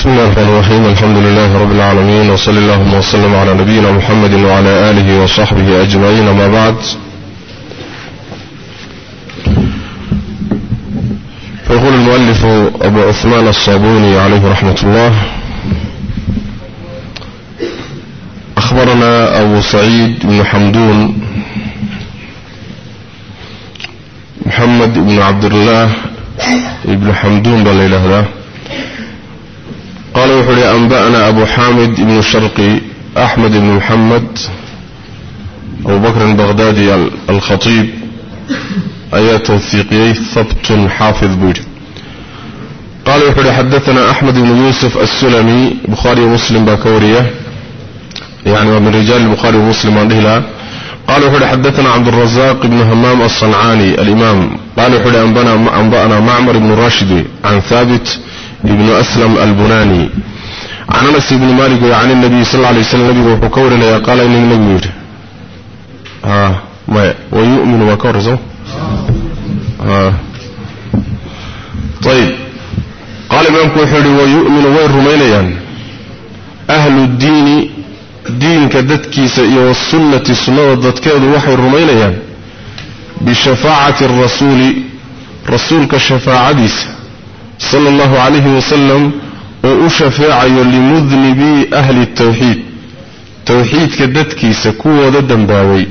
بسم الله الرحمن الرحيم. الحمد لله رب العالمين وصلى اللهم وسلم على نبينا محمد وعلى آله وصحبه أجمعين. ما بعد فيقول المؤلف أبو عثمان الصابوني عليه رحمة الله أخبرنا أبو سعيد بن حمدون محمد بن عبد الله بن حمدون بالله قال وحولي أنبأنا أبو حامد بن شرقي أحمد بن محمد أبو بكر البغدادي الخطيب آيات توثيقية ثبت حافظ بير قال وحولي حدثنا أحمد بن يوسف السلمي بخاري ومسلم باكورية يعني ومن رجال البخاري ومسلم عنده قال وحولي حدثنا عبد الرزاق بن همام الصنعاني الإمام. قال وحولي أنبأنا معمر بن راشد عن ثابت ابن أسلم البناني. عن أنس بن مالك عن النبي صلى الله عليه وسلم النبي وحكورنا قال إن النبي آه ما ويؤمن وكرزه. آه. طيب. قال إمام كوحري ويؤمن ويرمينيان أهل الدين دين كدتكيس والسنة سنة ضدكاد وحي الرمينيان بشفاعة الرسول رسولك الشفاعة ديس صلى الله عليه وسلم وأشفاع لمذنبي أهل التوحيد. توحيد كدتكي سكوة ضدن باوي.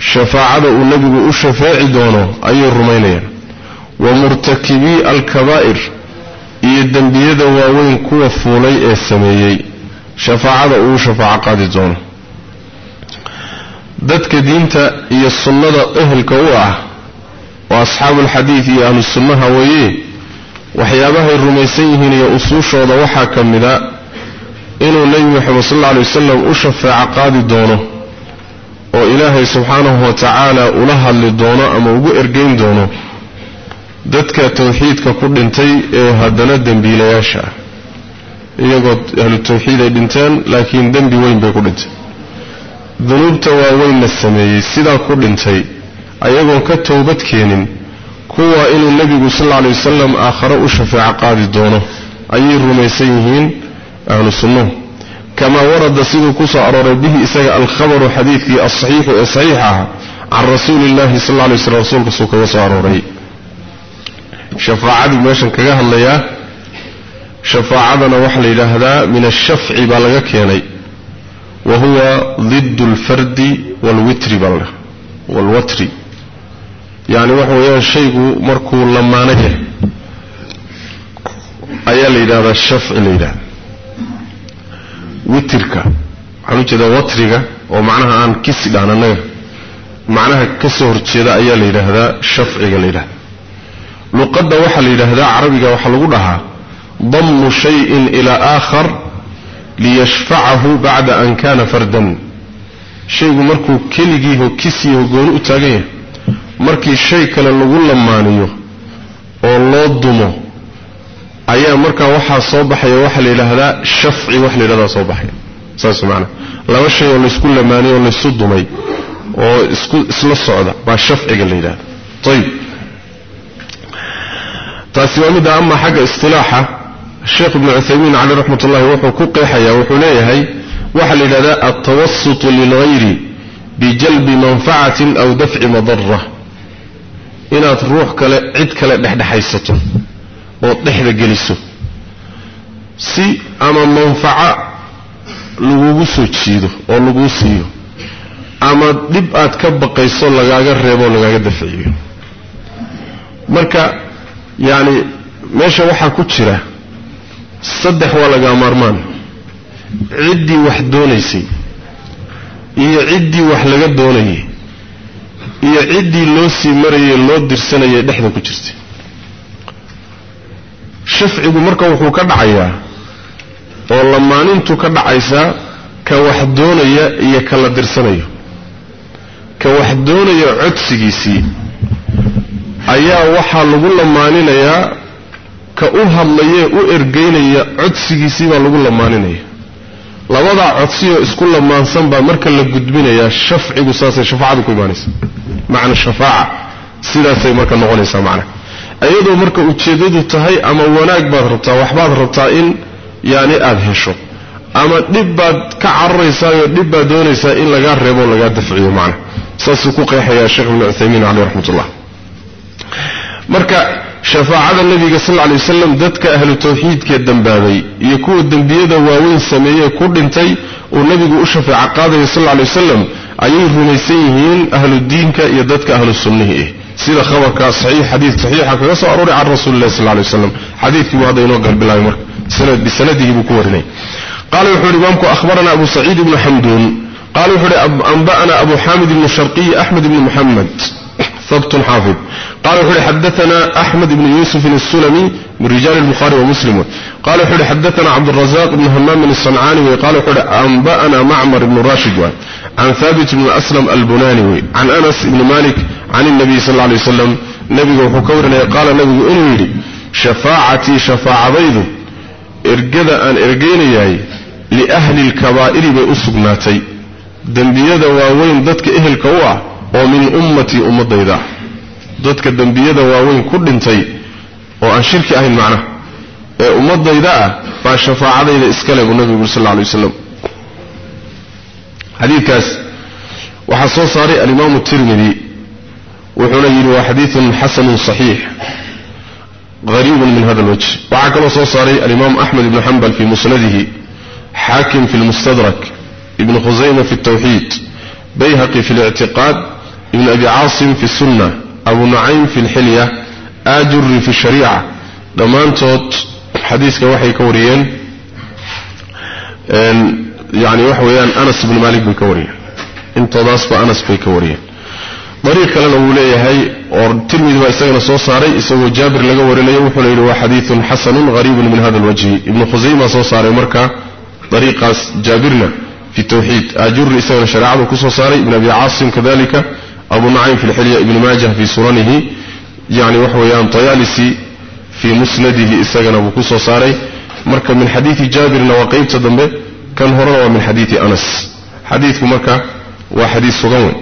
شفاعة النبي أشفاع دونه أي الرمينية. ومرتكبي الكبائر يدن بيد واوين كوة فولي السميي. شفاعة أشفاع قادي دونه. sunnada ehelka u ah oo asxaabulxadiid iyo ahlu sunnaha weeye moxamed sal alla alay wasalam u shafaaco qaadi doono oo ilaahay subxaanahu wa tacaala ula hadli doono ama ugu ergeyn doono dadka tawxiidka ku dhintay ee haddana dembiilayaasha ah iyagoo ahlu tawxiid ay dhinteen laakiin dembi weyn bay ku dhintay dunuubta waaweynna sameeyey sidaa ku dhintay ayagoon ka towbad keenin كوا إنه النبي صلى الله عليه وسلم آخر أشفع عقاب الدونه أي الرميسيهين أهل السنة كما ورد سيد كسا أرى به إساق الخبر حديث الصحيح الصحيحة عن رسول الله صلى الله عليه وسلم رسول كسوك وصار رأي شفاعة ماشا كجاه الله يا شفاعة نوحل إلى هذا من الشفع بلغك يعني وهو ضد الفرد والوتر بلغ والوتري yani waxa weeyaan shaygu markuu lamaano yahay ayaa la yidhahdaa shafci la yidhahda witirka waxaan u jeedaa watriga oo macnaha aan kisi dhahan annaga macnaha ka soo horjeeda ayaa la yidhaahdaa shafciga la yidhahda luqadda waxaa la yidhaahdaa carabiga waxaa lagu dhahaa dammu shayin ilaa aakhar liyashfacahu bacda an kana fardan markii shay kale lagu lamaaniyo oo loo dumo ayaa markaa waxaa soo baxaya waxaa la yidhaahdaa shafci wax la yidhahdaa soo baxaya saas macanaa laba shay oo laysku lamaaniyey oo laysu dumay oo isku isla socda baa shafciga la yidhahda ayib taasi waa midda ama xagga istilaaxa sheekh ibnu cuthaymiin caleyh raxmat ullahi wuxuu ku qeexayaa wuxuu leeyahay waxaa la yidhahdaa altawasutu lilgayri bijalbi manfacatin aw dafci madara inaad ruux kale cid kale dhexdhexaysato oo dhexda geliso. Si ama manfaco lagugu soo jiido oo laguu siiyo ama dhib aad ka baqayso lagaaga reebo oo lagaaga dafciyo marka yacni meesha waxaa ku jira saddex waa lagaa maarmaan. Ciddii wax doonaysay iyo ciddii wax laga doonayay iyo ciddii loo sii marayay loo dirsanayay dhexda ku jirtay. Shafcigu marka wuxuu ka dhacayaa oo lamaanintu ka dhacaysaa ka wax doonaya iyo ka la dirsanayo. Ka wax doonaya codsigiisii ayaa waxaa lagu lamaaninayaa ka u hadlayee u ergeynaya codsigiisii baa lagu lamaaninaya labadaa codsiyoo isku lamaansan baa marka la gudbinayaa shafcigu saasay shafaacadu ku imaanaysa macna shafaaca sidaasay marka noqonaysaa macna iyadoo marka ujeeddadu tahay ama wanaag baad rabtaa waxbaad rabtaa in yani aada hesho ama dhib baad ka cararaysaayoo dhib baad doonaysaa in lagaa reebo lagaa dafciyo macna saasuu ku qeexayaa sheekh ibnu cuthaymiin caleyh raxmatullah marka ahlu tawxiidkee dambaabay iyo kuwa dembiyada waaweyn sameeyee ku dhintay uu nebigu u shafeeco qaadaya sal lla lay wasalam ayay rumaysan yihiin ahlu diinka iyo dadka ahlu sunnihii ah sida khabarka saxiix xadiid saxiixa kaga soo arooray can rasuuli illahi sal lla lay waslam xadiidkii buu hadda inoo galbilaabay marka bisanadihi buu ku warinay qala wuxuu yidhi imaamku ahbarana abu saciid ibnu xamduun qala wuxuu yidhi anba'ana abu xamid ibnu sharqiy axmed ibnu muxamed ثبت حافظ. قال وحولي حدثنا أحمد بن يوسف السلمي من رجال البخاري ومسلم. قال وحولي حدثنا عبد الرزاق بن همام من الصنعاني وقال وحولي أنبأنا معمر بن راشد عن ثابت بن أسلم البناني عن أنس بن مالك عن النبي صلى الله عليه وسلم. نبي وحكورنا قال نبي أنويري شفاعتي شفاع بيض. ارقد أن ارقيني ياي لأهل الكبائر بأسقناتي دنبيادة واوين ضدك إهل كواه ومن أمتي أمة إذا ضدك الدنبية دواوين كل انتي وأن شرك أهل معنا أمضى إذا فأشفى عضي إذا إسكاله النبي صلى الله عليه وسلم حديث كاس وحصو صاري الإمام الترمذي وحليل حديث حسن صحيح غريب من هذا الوجه وعكل صو صاري الإمام أحمد بن حنبل في مسنده حاكم في المستدرك ابن خزيمة في التوحيد بيهقي في الاعتقاد ابن أبي عاصم في السنة أبو نعيم في الحلية آجر في الشريعة. لما أنتوت حديث كوحي كوريين. يعني وحويا أنس بن مالك بن كوري انت ضاصف أنس في كوريا طريقة الأولية هاي ورتلمي ذبا إساقنا صوصاري إساقو جابر لقوري لي وحو ليلوا حديث حسن غريب من هذا الوجه. ابن خزيمة صوصاري مركا طريقة جابرنا في التوحيد. آجر إساقنا شرعه كصوصاري ابن أبي عاصم كذلك. أبو نعيم في الحلية ابن ماجه في سننه يعني وحويان طيالسي في مسنده إساقنا بكوس وصاري مركا من حديث جابر نواقيم تدنب كان هروا من حديث أنس. حديث مكة وحديث صغوين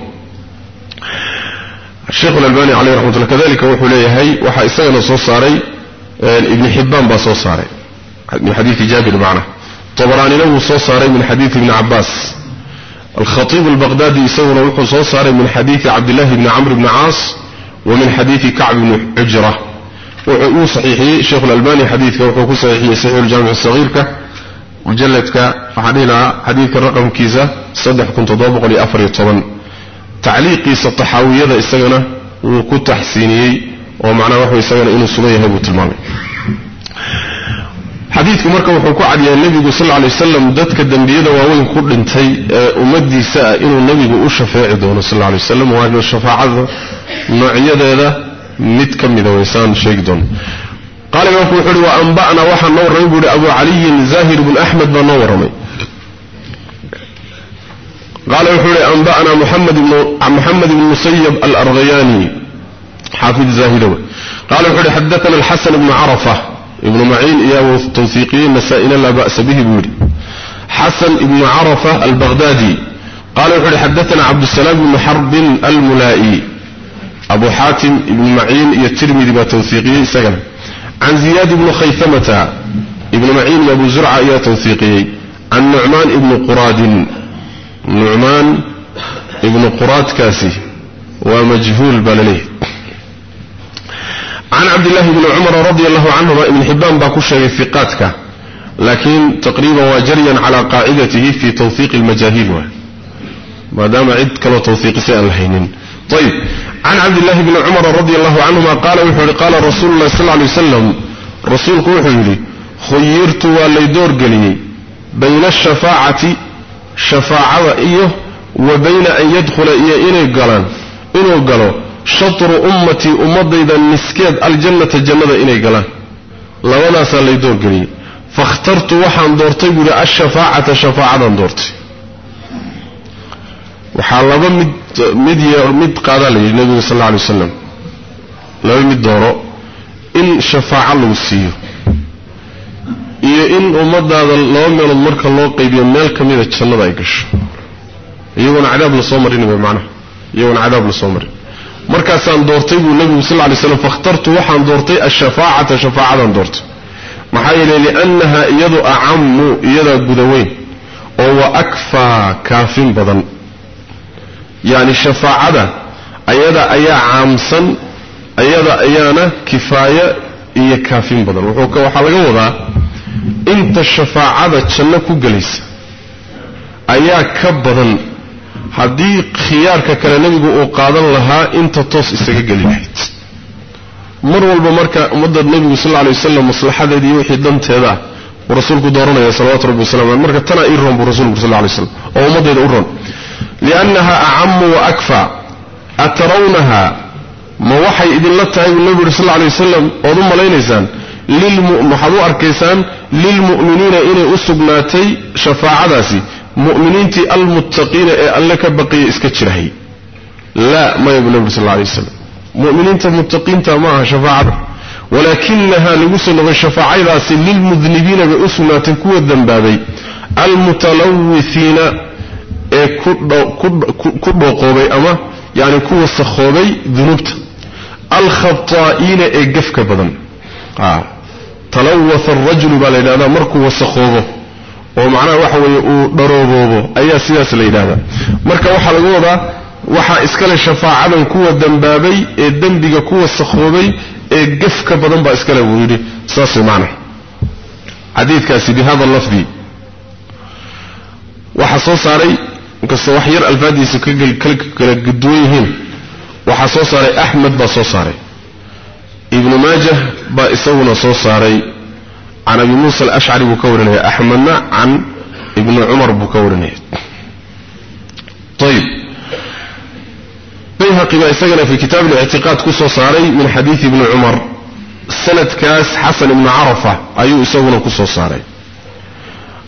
الشيخ الألباني عليه رحمة الله كذلك وحولي هاي وحا إساقنا صاري آه، ابن حبان با صاري من حديث جابر معنا. طبراني له صاري من حديث ابن عباس. الخطيب البغدادي يصور روح صوصار من حديث عبد الله بن عمرو بن عاص ومن حديث كعب بن عجرة وعقوه صحيحي الشيخ الألباني حديث وعقوه صحيحي سعير الجامع الصغير وجلتك فحديلها حديث الرقم كيزة صدح كنت ضابق لأفر يطبن. تعليقي ستحاوي هذا إستغنى وكنت تحسيني ومعنى روح إستغنى إنه سنيه هبوت المامي حديثك مرك وحكوا عليا النبي صلى الله عليه وسلم دتك الدنيا وين كل انتي أمدي ساء إنه النبي هو الشفاعة ده صلى الله عليه وسلم وهذا الشفاعة نوعية ده متكم إذا وسان شيكدون قال ما هو حلو أنبأنا وح النور يقول أبو علي زاهر بن أحمد بن نورمي قال ما هو أنبأنا محمد بن محمد بن مسيب الارغياني حافظ زاهر قال ما هو حدثنا الحسن بن عرفه ابن معين إياه توثيقي مسائل لا بأس به بوري حسن بن عرفة البغدادي. قال وحوري حدثنا عبد السلام بن حرب الملائي. أبو حاتم بن معين يترمذي بتوثيقي سجن. عن زياد بن خيثمة. ابن معين أبو زرعة يا توثيقي عن نعمان بن قراد. nucmaan ibnu quraadkaasi waa majhuul baa عن عبد الله بن عمر رضي الله عنه ابن حبان باكوشا يفقاتك لكن تقريبا وجريا على قاعدته في توثيق المجاهيل. ما دام عدك كما توثيق سأل الحينين طيب عن عبد الله بن عمر رضي الله عنهما قال وحوري قال رسول الله صلى الله عليه وسلم. رسول وحوري خيرت وليدور قليني بين الشفاعة شفاعة إيه وبين أن يدخل إيه إنه قلان. إنه قلو galaan labadaasaa lay doorgeliyey fakhtartu waxaan doortay buuhi ashafaacata shafaacadaan doortay waxaa laba mid mid mid qaadaa layidhi nebigu sal alla alay wasalam laba mid dooro in shafaaco lagu siiyo iyo in ummadaada laba meelood marka loo qaybiyo meel ka mida jannada ay gasho iyagoona cadaab la soo marin way macnaha iyagoona cadaab la soo marin nebigu sal lay slam fakhtartu waxaan doortay ashafaacata shafaacadan doortay maxaa yeelay liannaha iyadu acamu iyadaa gudaweyn oo wa akfaa kaafin badan yacni shafaacada ayada ayaa caamsan ayada ayaana kifaaya iyo kaafin badan wuxuu waxaa laga wadaa inta shafaacada janno ku gelaysa ayaa ka badan mar walba marka ummadda nebigu sal lla lay wasalam maslaxadeeda iyo wixii danteeda ah uu rasuulku dooranaya salawatu rabbi wasalam aleh marka tanaa ii roon buu rasulku sal lla lay slam oo ummaddeeda u roon liannaha acamu wa akfa atarawnaha ma waxay idinla tahay buu nebigu yuri sal lla lay wasalam ood u malaynaysaan waxaad u arkaysaan lilmu'miniina inay u sugnaatay shafaacadaasi مؤمنين تي المتقين إيه لك بقي إسكتشرهي. لا ما يقول النبي صلى الله عليه وسلم. مؤمنين تي متقين تي معها شفاعة. ولكنها لوصل الشفاعة للمذنبين بأسنا تنكو الذنبابي. المتلوثين إيه كبه قوبي أما يعني كو الصخوبي ذنوبت. الخطائين اي قفك بدن. آه. تلوث الرجل بالإلانة مركو الصخوبه marka waxaa laga wadaa waxaa iskale shafaacadan kuwa dembaabay ee dembiga ku wasakhoobay ee gefka badan baa iskale buu yidhi saas way macnaha xadiidkaasi bihada lafdi waxaa soo saaray inkastoo wax yar alfaadiisa kala duwan yihiin waxaa soo saaray axmed baa soo saaray ibnu maajah baa isaguna soo saaray عن أبي موسى الأشعري بكورنه أحمدنا عن ابن عمر بكورنه طيب. بيهق ما يسجن في كتاب الاعتقاد كسو صاري من حديث ابن عمر. سنة كاس حسن بن عرفة. أيو يسجن كسو صاري.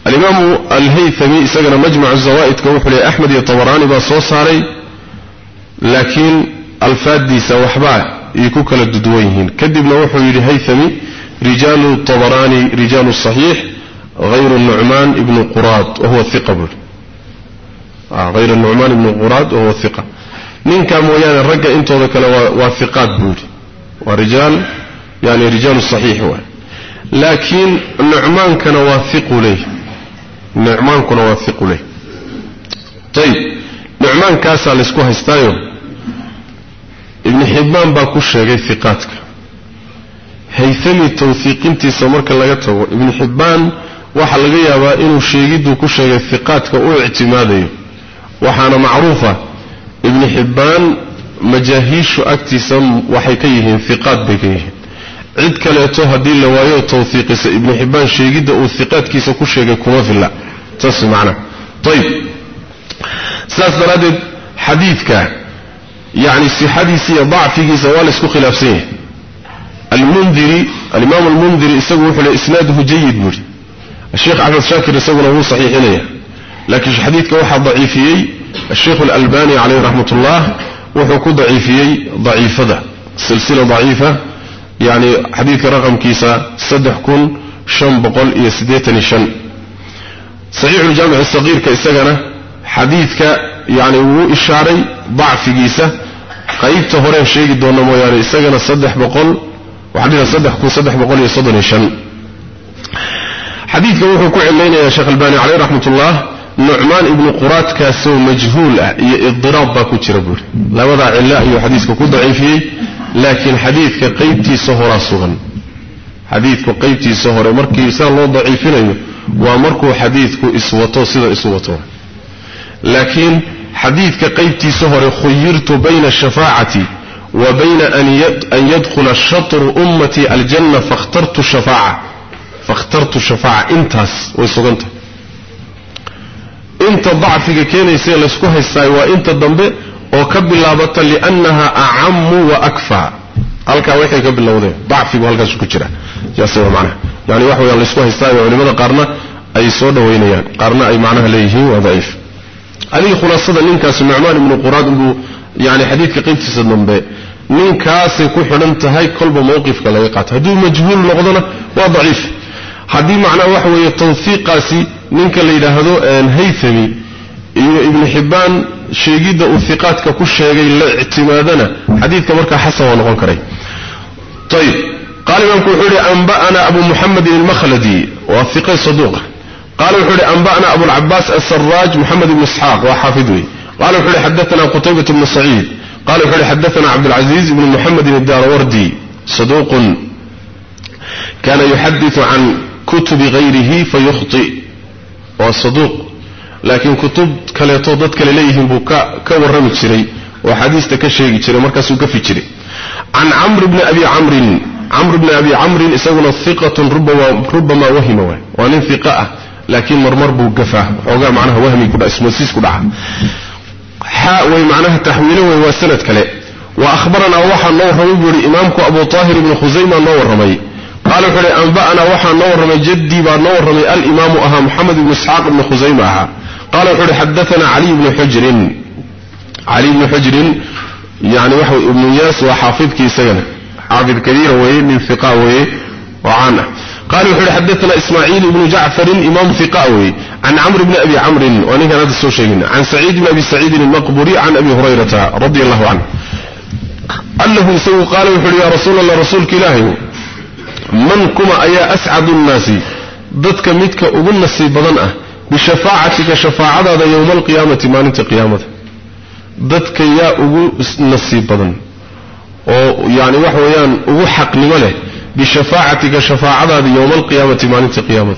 الإمام الهيثمي يسجن مجمع الزوائد كوحو لأحمد يطوران بسو صاري. لكن الفادي سوحباء يكوكل لددوينهين كدب نوحو يلي هيثمي رجال الطبراني رجال الصحيح غير النعمان ابن قراد وهو ثقة بل. آه، غير النعمان ابن قراد وهو ثقة. من كان مويان الرجاء انتو ذكال واثقات بولي ورجال يعني رجال الصحيح هو. لكن النعمان كان واثق لي النعمان كان واثق لي طيب نعمان كاسا لسكوها استايو. ابن حبان باكوشا غير ثقاتك. Xibbaan waxaa laga yaabaa inuu sheegidduu ku sheegay iqaadka u ictimaadayo waxaana macruufa ibni xibbaan majaahiishu agtiisa waxay ka yihiin iqaad bay ka yihiin cid kaleeto haddii la waayo tawhiiqisa ibnu xibbaan sheegidda uu iqaadkiisa ku sheegay kuma filla saas macnaha ayib sidaas daraaddeed xadiidka yacni sixadiisa iyo dacfigiisa waa laysku khilaafsan yahay المنذري الإمام المنذري يسوي على إسناده جيد مري الشيخ عبد الشاكر يسوي له صحيح إليه. لكن الحديث كوه ضعيفي الشيخ الألباني عليه رحمة الله وحكو ضعيفي ضعيفة هذا سلسلة ضعيفة. يعني حديث رقم كيسا صدح كل شن بقول إيه سديتني شن. صحيح الجامع الصغير كاستجنا حديث ك يعني هو إشاري ضعف جيسة قيد تهرب شيء دون ما يعني استجنا صدح بقول وحديث صدح كو صدح بقول يصدر الشن حديث كوه كوع يا شيخ الباني عليه رحمة الله. نعمان ابن قرات كاسو مجهول الضراب باكو تربول لا وضع الله يحديث كو ضعيفه لكن حديث كقيتي صهرا صغن حديث كو كقيتي صهرا مركي سال الله ضعيفين ومركو حديث كو إسواتو صدى إسواتو. لكن حديث كقيتي صهرا خيرت بين الشفاعتي وبين أن أن يدخل الشطر أمتي الجنة فاخترت الشفاعة. فاخترت الشفاعة. أنت. ويسقنت انت ضعف كين يسير لسكوه الساي. وانت الضمب وكب الله بطل لأنها أعم وأكفى. هلك ويك يكب الله وده ضعف في بهالك سكوتشرة يا سيد معنا. يعني واحد يلا لسكوه الساي. يعني وعندما قرنا؟ أي صود وين يعني قرنا أي معناه ليه؟ وضعيف. عليه خلاص هذا لينك اسمه عمان من القرآن ninkaasay ku xidhan tahay kolba mawqifka laga qaato hadduu majhuul noqdona waa daciif haddii macnaha waxa weeye tawfiiqaasi ninka la yidhaahdo haythami iyo ibnu xibbaan sheegidda uu hiqaadka ku sheegay la ictimaadana xadiidka markaa xasan waa noqon karay ayib qaala imaamku wuxuu yihi anba'ana abu muxamedin almakhladi anba'na abulcabaas asaraaj moxamed ibnu isxaaq waa xaafid قال وحلي حدثنا قتيبة بن سعيد. قال وحلي حدثنا عبد العزيز بن محمد الدار وردي صدوق. كان يحدث عن كتب غيره فيخطئ. وصدوق لكن كتب كليتوضت كليليهم بكاء كورم تشري. وحديث تكشي تشري. مركز وكفي تشري. عن عمرو بن أبي عمر عمرو بن أبي عمر إسونا ثقة ربما, ربما وهم وانين ثقاء لكن مرمر بكفاه وقع معناها وهمي كبا اسمه سيس كبا حاء ومعناها تحمله وهو سند وأخبرنا وحى النور رمي إمامك أبو طاهر بن خزيمة النور رمي. قالوا فلي أنبأنا وحى النور رمي جدي بالنور رمي الإمام أها محمد بن إسحاق بن خزيمة قالوا فلي حدثنا علي بن حجر. علي بن حجر يعني وحى ابن ياس وحافظ كيسين حافظ كبير وين من ثقة وعانه قال وحده حدثنا إسماعيل بن جعفر إمام ثقاوي عن عمرو بن أبي عمرو وأنا هذا السوشيين عن سعيد بن أبي سعيد المقبوري عن أبي هريرة رضي الله عنه. الله سو قال وحده يا رسول الله رسول كلاه منكم أيا أسعد الناس؟ ضدك متك أقول نسي بضنأه بشفاعتك شفاعة هذا يوم القيامة ما ننت قيامة. ضدك يا أقول نسي بضن. أو يعني وحويان وحق نملة. بشفاعتك شفاعة يوم القيامة مالية قيامة.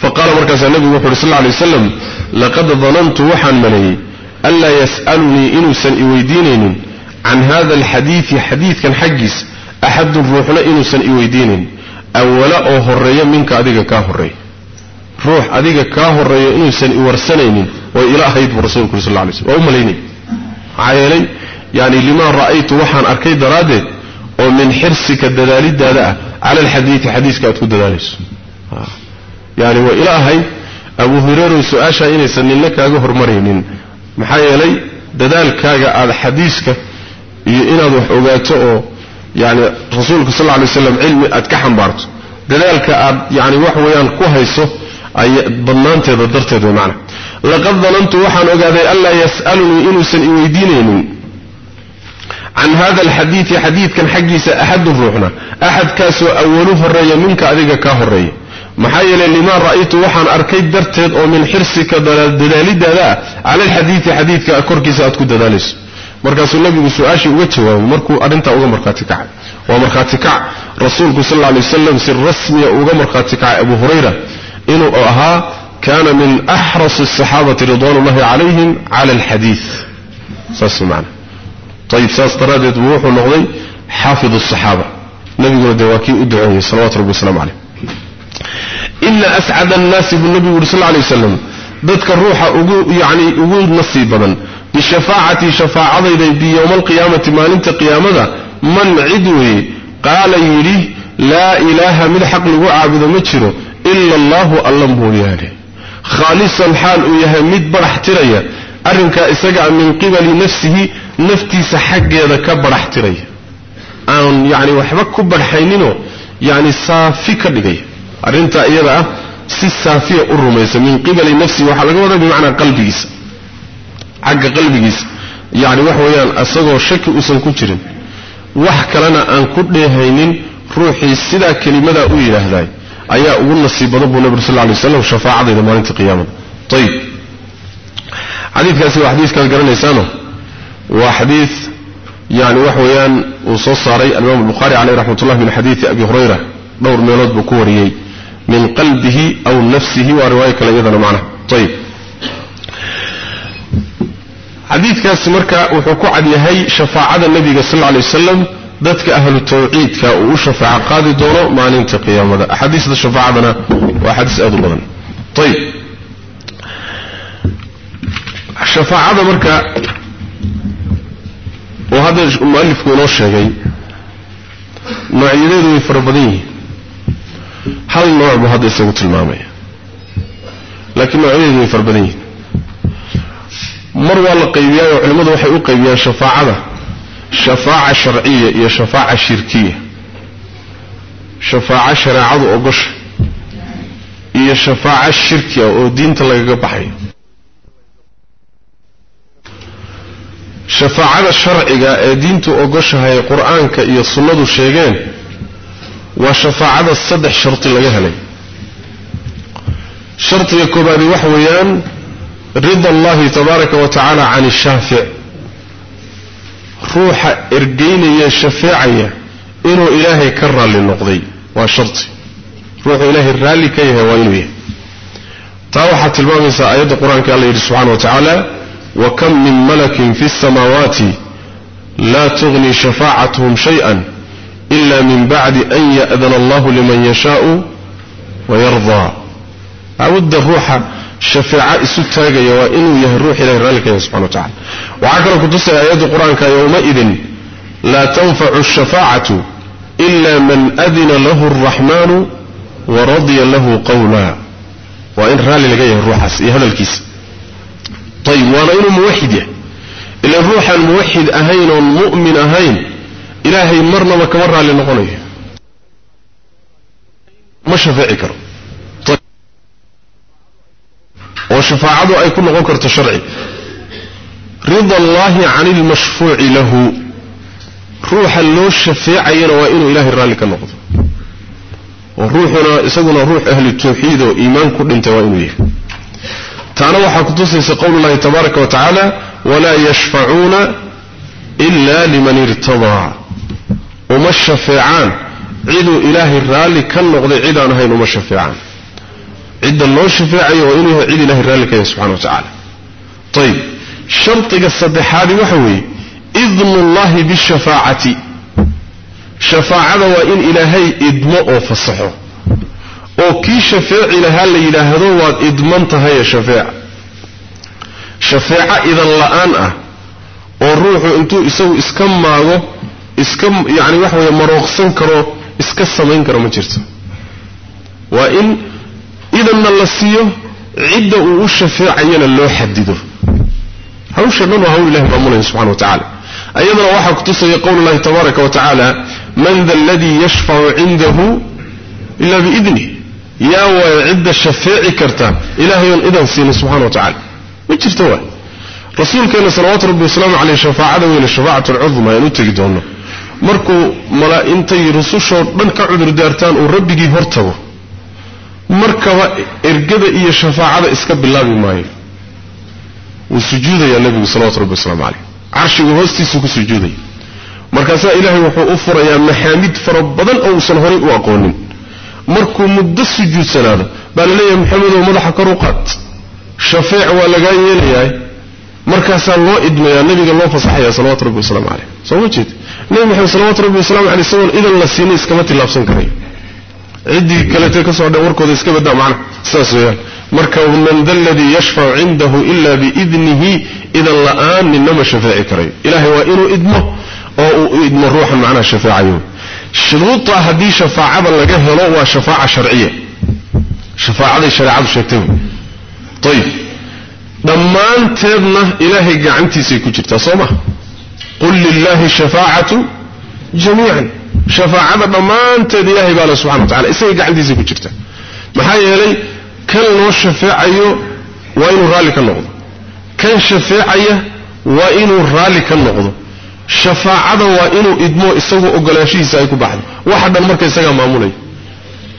فقال مركز النبي محمد صلى الله عليه وسلم لقد ظننت وحا مني ألا يسألني إنو سنئويدينين عن هذا الحديث حديث كان حجس أحد الروح لإنو أو أولا أهرية منك أذيك كاهرية روح أذيك كاهرية إنو سنئورسنين وإلى أهيد برسولك صلى الله عليه وسلم. وهم ليني عيالي يعني لما رأيت وحا أركيد رادة ومن حرصك الدلالي الدلالة adiga kaa horreeya ruux adiga kaa horreeya inuusan iwarsanaynin way ila ahayd buu rasulku uri sal lla lay slm waa u malaynay maxaa yeelay yani limaa ra'aytu waxaan arkay daraaddeed oo min xirsika dadaalidaada ah cala alxadiidi xadiiska aad ku dadaalayso yani waa ila ahayd abu hureyrow su-aashaa inaysan عن هذا الحديث حديث كان حقي سأحد روحنا. أحد كاسو أولوف الرأي منك أذيك كاه الرأي محايلا لما رأيت وحن أركيد درتد ومن من حرصك دلالي دلا على الحديث حديث كأكوركي سأتكو دلاليس. مركز النبي بسؤاشي وجهه ومركو أدنت أغا مركاتكع ومركاتكع رسولك صلى الله عليه وسلم سر رسمي أغا مركاتكع أبو هريرة. إنو أها كان من أحرص الصحابة رضوان الله عليهم على الحديث. صلى الله عليه وسلم طيب ساس ترادد بوح ونغضي حافظ الصحابة. نبي قرد واكي ادعوني صلى الله عليه وسلم عليه. إلا أسعد الناس بالنبي ورسول عليه وسلم. بدك الروح يعني أقول نصيبا. بشفاعة شفاعة بيوم القيامة ما لنت قيامة من عدوه؟ قال يريه لا إله من حق لقعب ذا مجره إلا الله ألم بوليانه خالصا الحال يهمد برح تريا. أرنك إساقع من قبل نفسه yani waxba ku barxayninoo yani saafi ka dhigaya arrintaa iyada ah si saafiya u rumaysa min qibali nafsihi waxaa laga wadaa bimacnaa qalbigiisa xagga qalbigiisa yani wax weeyaan isagoo shaki uusan ku jirin wax kalena aan ku dheehaynin ruuxii sidaa kelimadaa u yidhaahday ayaa ugu nasiib badan buu nabig sal lla lay waslam shafaacadayda maalinta qiyaamada ayib xadiidkaasi waa xadiiskaad garanaysaano وحديث يعني وحويان وصص ري الإمام البخاري عليه رحمة الله من حديث أبي هريرة دور ميلاد بكوري من قلبه أو نفسه ورواية كلا يذن معنا. طيب. حديث كاس مركا وحكو عدي هاي شفاعة النبي صلى الله عليه وسلم ذاتك أهل التوعيد كأو شفاعة قاضي دوره ما ننتقي يا هذا حديث ذا شفاعة بنا وحديث أذو بنا طيب. شفاعة مركا وهذا المؤلف من الشيء نعيده في ربضيه هل نوع بهذا السبوت المامي لكن نعيده في ربضيه مروى القيبية وعلمه ذو حقوق قيبية شفاعة شفاعة شرعية هي شفاعة شركية شفاعة شرعة وقش هي شفاعة شركية ودينة لك بحي shafaacada saddex sharti laga helay shardiga koobaadi waxa weeyaan rida allahi tabaaraka wa tacaala can ishaafic ruuxa ergeynaya shafeecaya inuu ilaahay ka raalli noqday waa shardi ruuxuu ilaahay raalli ka yahay waa inuu yahay taa waxaa tilmaamaysaa aayadda qur-aanka alla yidhi subxana wa tacaala وكم من ملك في السماوات لا تغني شفاعتهم شيئا إلا من بعد أن يأذن الله لمن يشاء ويرضى. أود روح شفاعة ستاقة وإن يهروح إليه رأيك سبحانه وتعالى. وعكرا كدس آيات القرآن كيومئذ لا تنفع الشفاعة إلا من أذن له الرحمن ورضي له قولا. وإن رالي لقيه الروح هذا الكيس. طيب وأنا انه موحد إلى الروح موحد أهين ومؤمن أهين. إلهي مرنا وكمرنا لنغنيه ما شفاعك طيب. وشفاعة أي كل غكر تشرعي رضا الله عن المشفوع له. روح اللو شفيع وإن إلهي الرالك النقض وروحنا إصدنا روح أهل التوحيد وإيمان كل انتوائي تعالى وحكتوسيس قول الله تبارك وتعالى ولا يشفعون إلا لمن ارتضى. وما الشفعان عيد إله الرالي كالنغضي عيد عنه وما الشفعان عيد الله الشفعي وإنه عيد إله الرالي كي سبحانه وتعالى. طيب شرطك الصدحاني وحوي إذن الله بالشفاعة. شفاعة وإن إلهي إدمؤه فصحه oo kii shafeeci lahaa la yidhaahdo waad idman tahaye shafeeca shafeeco idan la'aan ah oo ruuxu intuu isagu iska maago iska yacni waxa weeye marooqsan karo iska samayn karo ma jirto waa in idanna la siiyo cidda uu u shafeecayana loo xadido hawsha dhan waa hawl ilahi maamulaya subxana wa tacala ayadana waxaa kutusaya qowlu llahi tabaaraka wa tacaala man da aladii yashfacu cindahu ila biidnih يا وعند الشفيع كرتان. إلهي إذا سين سبحانه وتعالى. مجرتوا رسول كان صلوات ربي وسلام عليه شفاعة وين الشفاعة العظمى. يعني ينتقدون مركو ملا انتي رسول شور من كعذر دارتان وربي جي هرتوا مركو إرقد اي شفاعة إسكب الله بماهي وسجود يا نبي صلوات ربي وسلام عليه. عرش وغستي سوك سجودي مركزا إلهي وحو أفر يا محامد فربضا أو سنهري وأقونين مركو مدس سجود سنادا بل ليه محمد ومضح كروقات شفيع ولا جايين ياي مركا الله إدنا يا النبي قال الله فصحي يا صلوات ربي وسلام عليه سووا كذي نبي محمد صلوات ربي وسلام عليه سووا إذا الله سيني إسكمت الله بسنك هاي عدي كلتك صعد أوركو ذي إسكبت دعم عنا ساسو يا مركز من ذا الذي يشفع عنده إلا بإذنه إذا الله آن إنما شفاعي كري إلهي وإنه إدنه أو إدنه روحا معنا شفاعيون شروط هذه شفاعة لجهه لو شفاعة شرعية. شفاعة شرعية شتوى طيب. لما انتبنا إلهي قعنتي سيكوتر تصوما قل لله شفاعة جميعا. شفاعة لما انتبنا إلهي بالله سبحانه وتعالى. إسهي قعنتي سيكوتر محايا الي كان نو شفاعي وإنو رالك النغض كان شفاعي وإنو رالك النغض shafaacada waa inuu idmo isagu ogolaanshihiisa ay ku baxdo. Waxa dhan marka isagaa maamulaya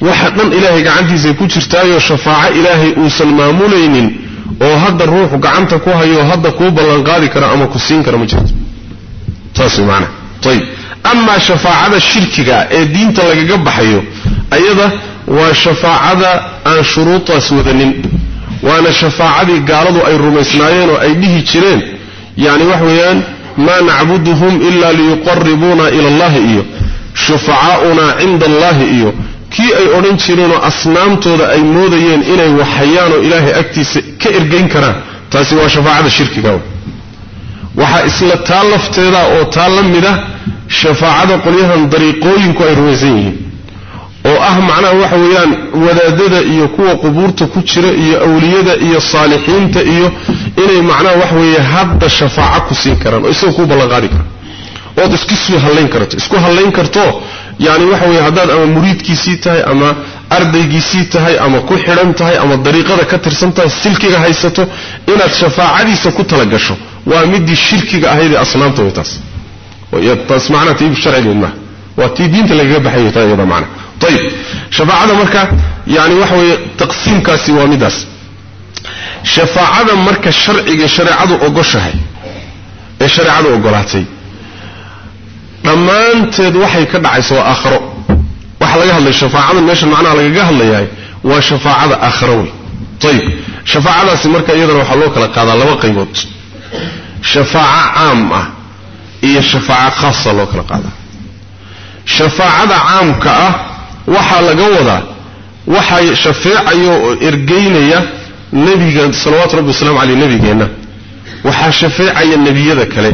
waxa dhan ilaahay gacantiisay ku jirtaayo shafaaco ilaahay uusan maamulaynin oo hadda ruuxu gacanta ku hayo hadda kuu ballanqaadi kara ama ku siin kara ma jirto. Saas way maanaa ayib amaa shafaacada shirkiga ee diinta lagaga baxayo ayada waa shafaacada aan shuruudaas wadanin. Waana shafaacadii gaaladu ay rumaysnaayeen oo ay dhihi jireen. Yacni wax weeyaan maa nacbuduhum ila liyuqaribuuna ila allahi iyo shufacaa'unaa cinda allahi iyo kii ay odhan jireenoo asnaamtooda ay moodayeen inay waxayaan oo ilaahay agtiisa ka ergayn karaan. Taasi waa shafaacada shirkiga. Waxaa isla taa lafteeda oo taa la mid ah shafaacada qolyahan dariiqooyinku ay rumaysan yihiin ah iyo awliyada iyo saalixiinta iyo inay macnaha waxa weeye hadda shafaaco ku siin karaan oo isaga kuu ballanqaadi karaan ood isku hallayn karto isku hallayn karto yani waxa weeye haddaad ama muriidkiisii tahay ama ardaygiisii tahay ama ku xidhan tahay ama dariiqada ka tirsan tahay silkiga haysato inaad shafaacadiisa ku talagasho waa midii shirkiga ahayd ee asnaamta way taas taas macnaa tii sharcigeed maaha waa tii diinta lagaga baxay taa iyada macna waxa weeye taqsiimkaasi waa midaas shafaacada marka sharciga shareecadu ogoshahay ee shareecadu ogolaatay dhammaanteed waxay ka dhacaysa waa aakharo waxa laga hadlaya shafaacada meeshan macnaha lagaga hadlayahay waa shafaacada aakharo wey ayib shafaacadaasi marka iyadana waxaa loo kala qaadaa laba qaybood shafaaco caam ah iyo shafaaco khaasa loo kala qaadaa shafaacada caamka ah caleyh nebigeenna waxaa shafeecaya nebiyada kale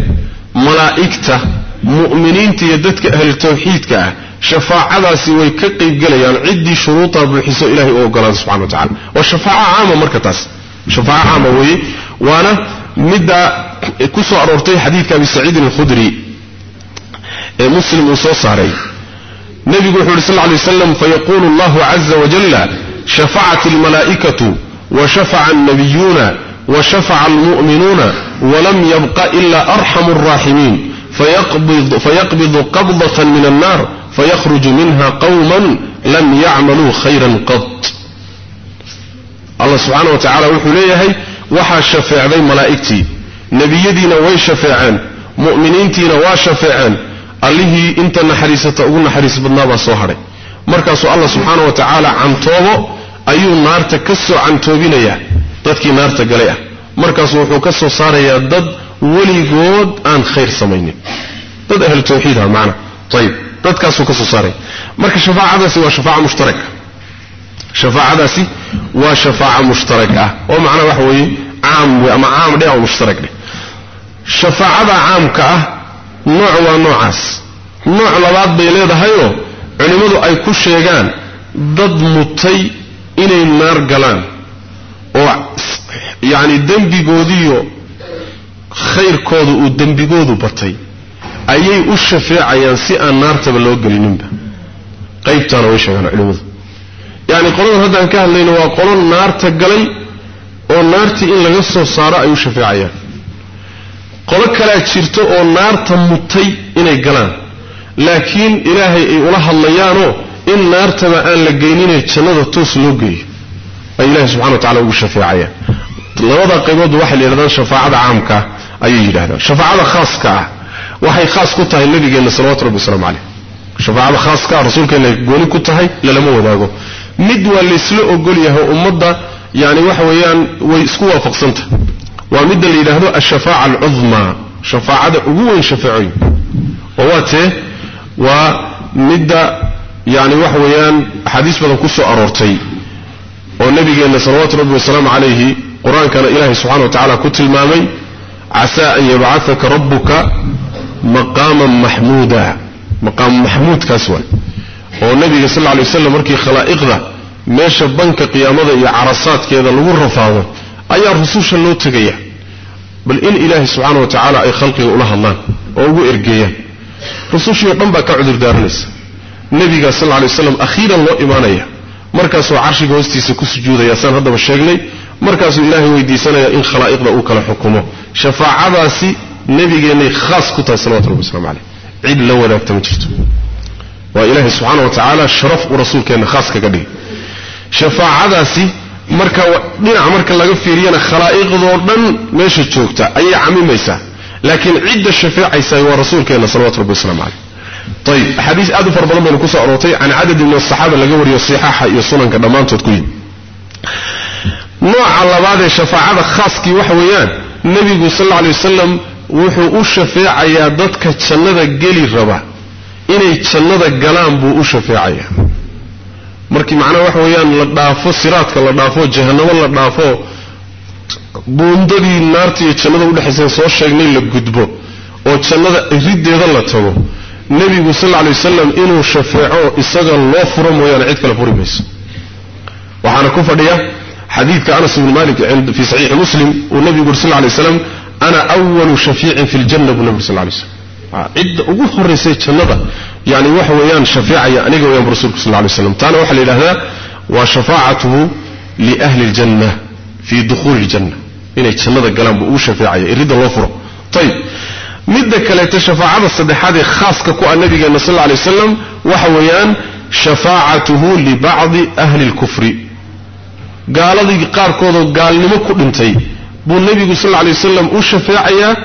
malaa'igta mu'miniinta iyo dadka ahlu tawxiidka ah shafaacadaasi way ka qaybgelayaan ciddii shuruudaa buuxiso ilahay u ogolaada subxana wa tacala waa shafaaco caama marka taas shafaaco caama weeye waana midda ku soo aroortay xadiidka abi saciidin alkhudri ee muslim uu soo saaray نبي قول صلى الله عليه وسلم فيقول الله عز وجل شفعت الملائكة وشفع النبيون وشفع المؤمنون ولم يبق إلا أرحم الراحمين فيقبض, فيقبض قبضة من النار فيخرج منها قوما لم يعملوا خيرا قط. الله سبحانه وتعالى وحليه وحا شفع ذي ملائكتي نبي يدين وي شفعان مؤمنين تين وشفعان allihii inta naxariisata ugu naxariis badnaa baa soo hadhay markaasuu allah subxaana wa tacaala cantoobo ayuu naarta ka soo cantoobinayaa dadkii naarta galay ah markaasuu wuxuu ka soo saarayaa dad weligood aan khayr samaynin dad ahlu tawxiid ah macna ayib dadkaasuu ka soo saaraya marka shafaacadaasi waa shafaaca mushtaraka shafaacadaasi waa shafaaca mushtarak ah oo macnaha waxa weeye caam wey ama caam dheh ama mushtarak dheh shafaacada caamka ah nooc waa noocaas. Nooc labaad bay leedahayoo culimmadu ay ku sheegaan dad mutay inay naar galaan oo yacni dembigoodiiyo khayrkooda uu dembigoodu batay ayay u shafeecayaan si aan naartaba loo gelininba. Qaybtaana way sheegaan culimmadu. Yacni qoladan haddaan ka hadlayno waa qolo naarta galay oo naartii in laga soo saaro ay u shafeecayaan qolo kalaa jirta oo naarta mutay inay galaan laakiin ilaahay ay ula hadlayaanoo in naartaba aan la geyninee jannada toos loo geeyo ay ilahay subxana wa tacala ugu shafeecayaan labada qayboodba waxay la yidhahdaan shafaacada caamkaa ayay yidhahdaan shafaacada khaaska ah waxay khaas ku tahay nabigeenna salawatu rabbi waslamu caleyh shafaacada khaaska ah rasuulkeenna gooni ku tahay lalama wadaago mid waa laysla ogol yahay ummadda yani waxa weeyaan way isku waafaqsantahay ومد اللي له الشفاعة العظمى. شفاعة هو شفعي ووته ومد يعني وحويان حديث بدل كسو أرورتي. والنبي قال إن صلوات ربه والسلام عليه قرآن كان إله سبحانه وتعالى كت المامي عسى أن يبعثك ربك مقاما محمودا. مقام محمود كسوا والنبي صلى الله عليه وسلم ركي خلائق ذا ماشى بنك قيامة إلى عرصات كذا الورفاضة أي رسول اللوتك إياه bal in ilaahay subxaana wa tacaala ay khalqiga ula hadlaan oo ugu ergeeyaan rusushii oo dhan baa ka cudur daaranaysa nebiga sal ly waslam akhiiran loo imaanaya markaasuu carshiga hoostiisa ku sujuudaya saan haddaba sheegnay markaasuu ilaahay weydiisanaya in khalaa'iqda uu kala xukumo shafaacadaasi nebigeennay khaas ku tahay salawatu rabbi waslamu caleyh cid la wadaagta ma jirto waa ilaahay subxaana wa tacaala sharaf uu rasuulkeenna khaas kaga dhigay shafaacadaasi marka dhinac marka laga fiiriyana khalaa'iqdoo dhan meesha joogta ayay camimaysaa laakiin cidda shafeecaysa waa rasuulkeenna salawatu rabbi waslamu caleyh ayib axaadiis aad u fara badan baynu kusoo aroortay can cadadi min asaxaaba laga wariyo sixaaxa iyo sunanka dhammaantood ku yimi nooca labaad ee shafaacada khaaskii waxa weeyaan nebigu sal alla alay wasalam wuxuu u shafeecayaa dadka jannada geli raba inay jannada galaan buu u shafeecayaa markii macnaha waxa weeyaan la dhaafo siraadka la dhaafo jahanamo la dhaafo buundadii naarta iyo jannada udhexaysa soo sheegnay la gudbo oo jannada riddeeda la tago nebigu sal lla alay wasalam inuu shafeeco isaga loo furo mooyaane cid kale furi mayso waxaana ku fadhiya xadiidka anas ibni malik fi saxiixi muslim uu nebigu uri sal lla alay waslam ana awalu shafiicin fi ljanna buu nebigu sal lla alay slam عد. وجوه الرسالة النظا يعني واحد ويان شفاعة يعني جو يوم رسولك صلى الله عليه وسلم. تعالى واحد لله وشفاعته لأهل الجنة في دخول الجنة. هنا يتشنده الكلام بقول شفاعة يريد الله فرق. طيب. مدك لا تشفع هذا الصدق خاص كقول النبي صلى الله عليه وسلم. وحويان شفاعته لبعض أهل الكفر. قال ذي قار كذا قال نمكوا بنتي بقول النبي صلى الله عليه وسلم وشفاعة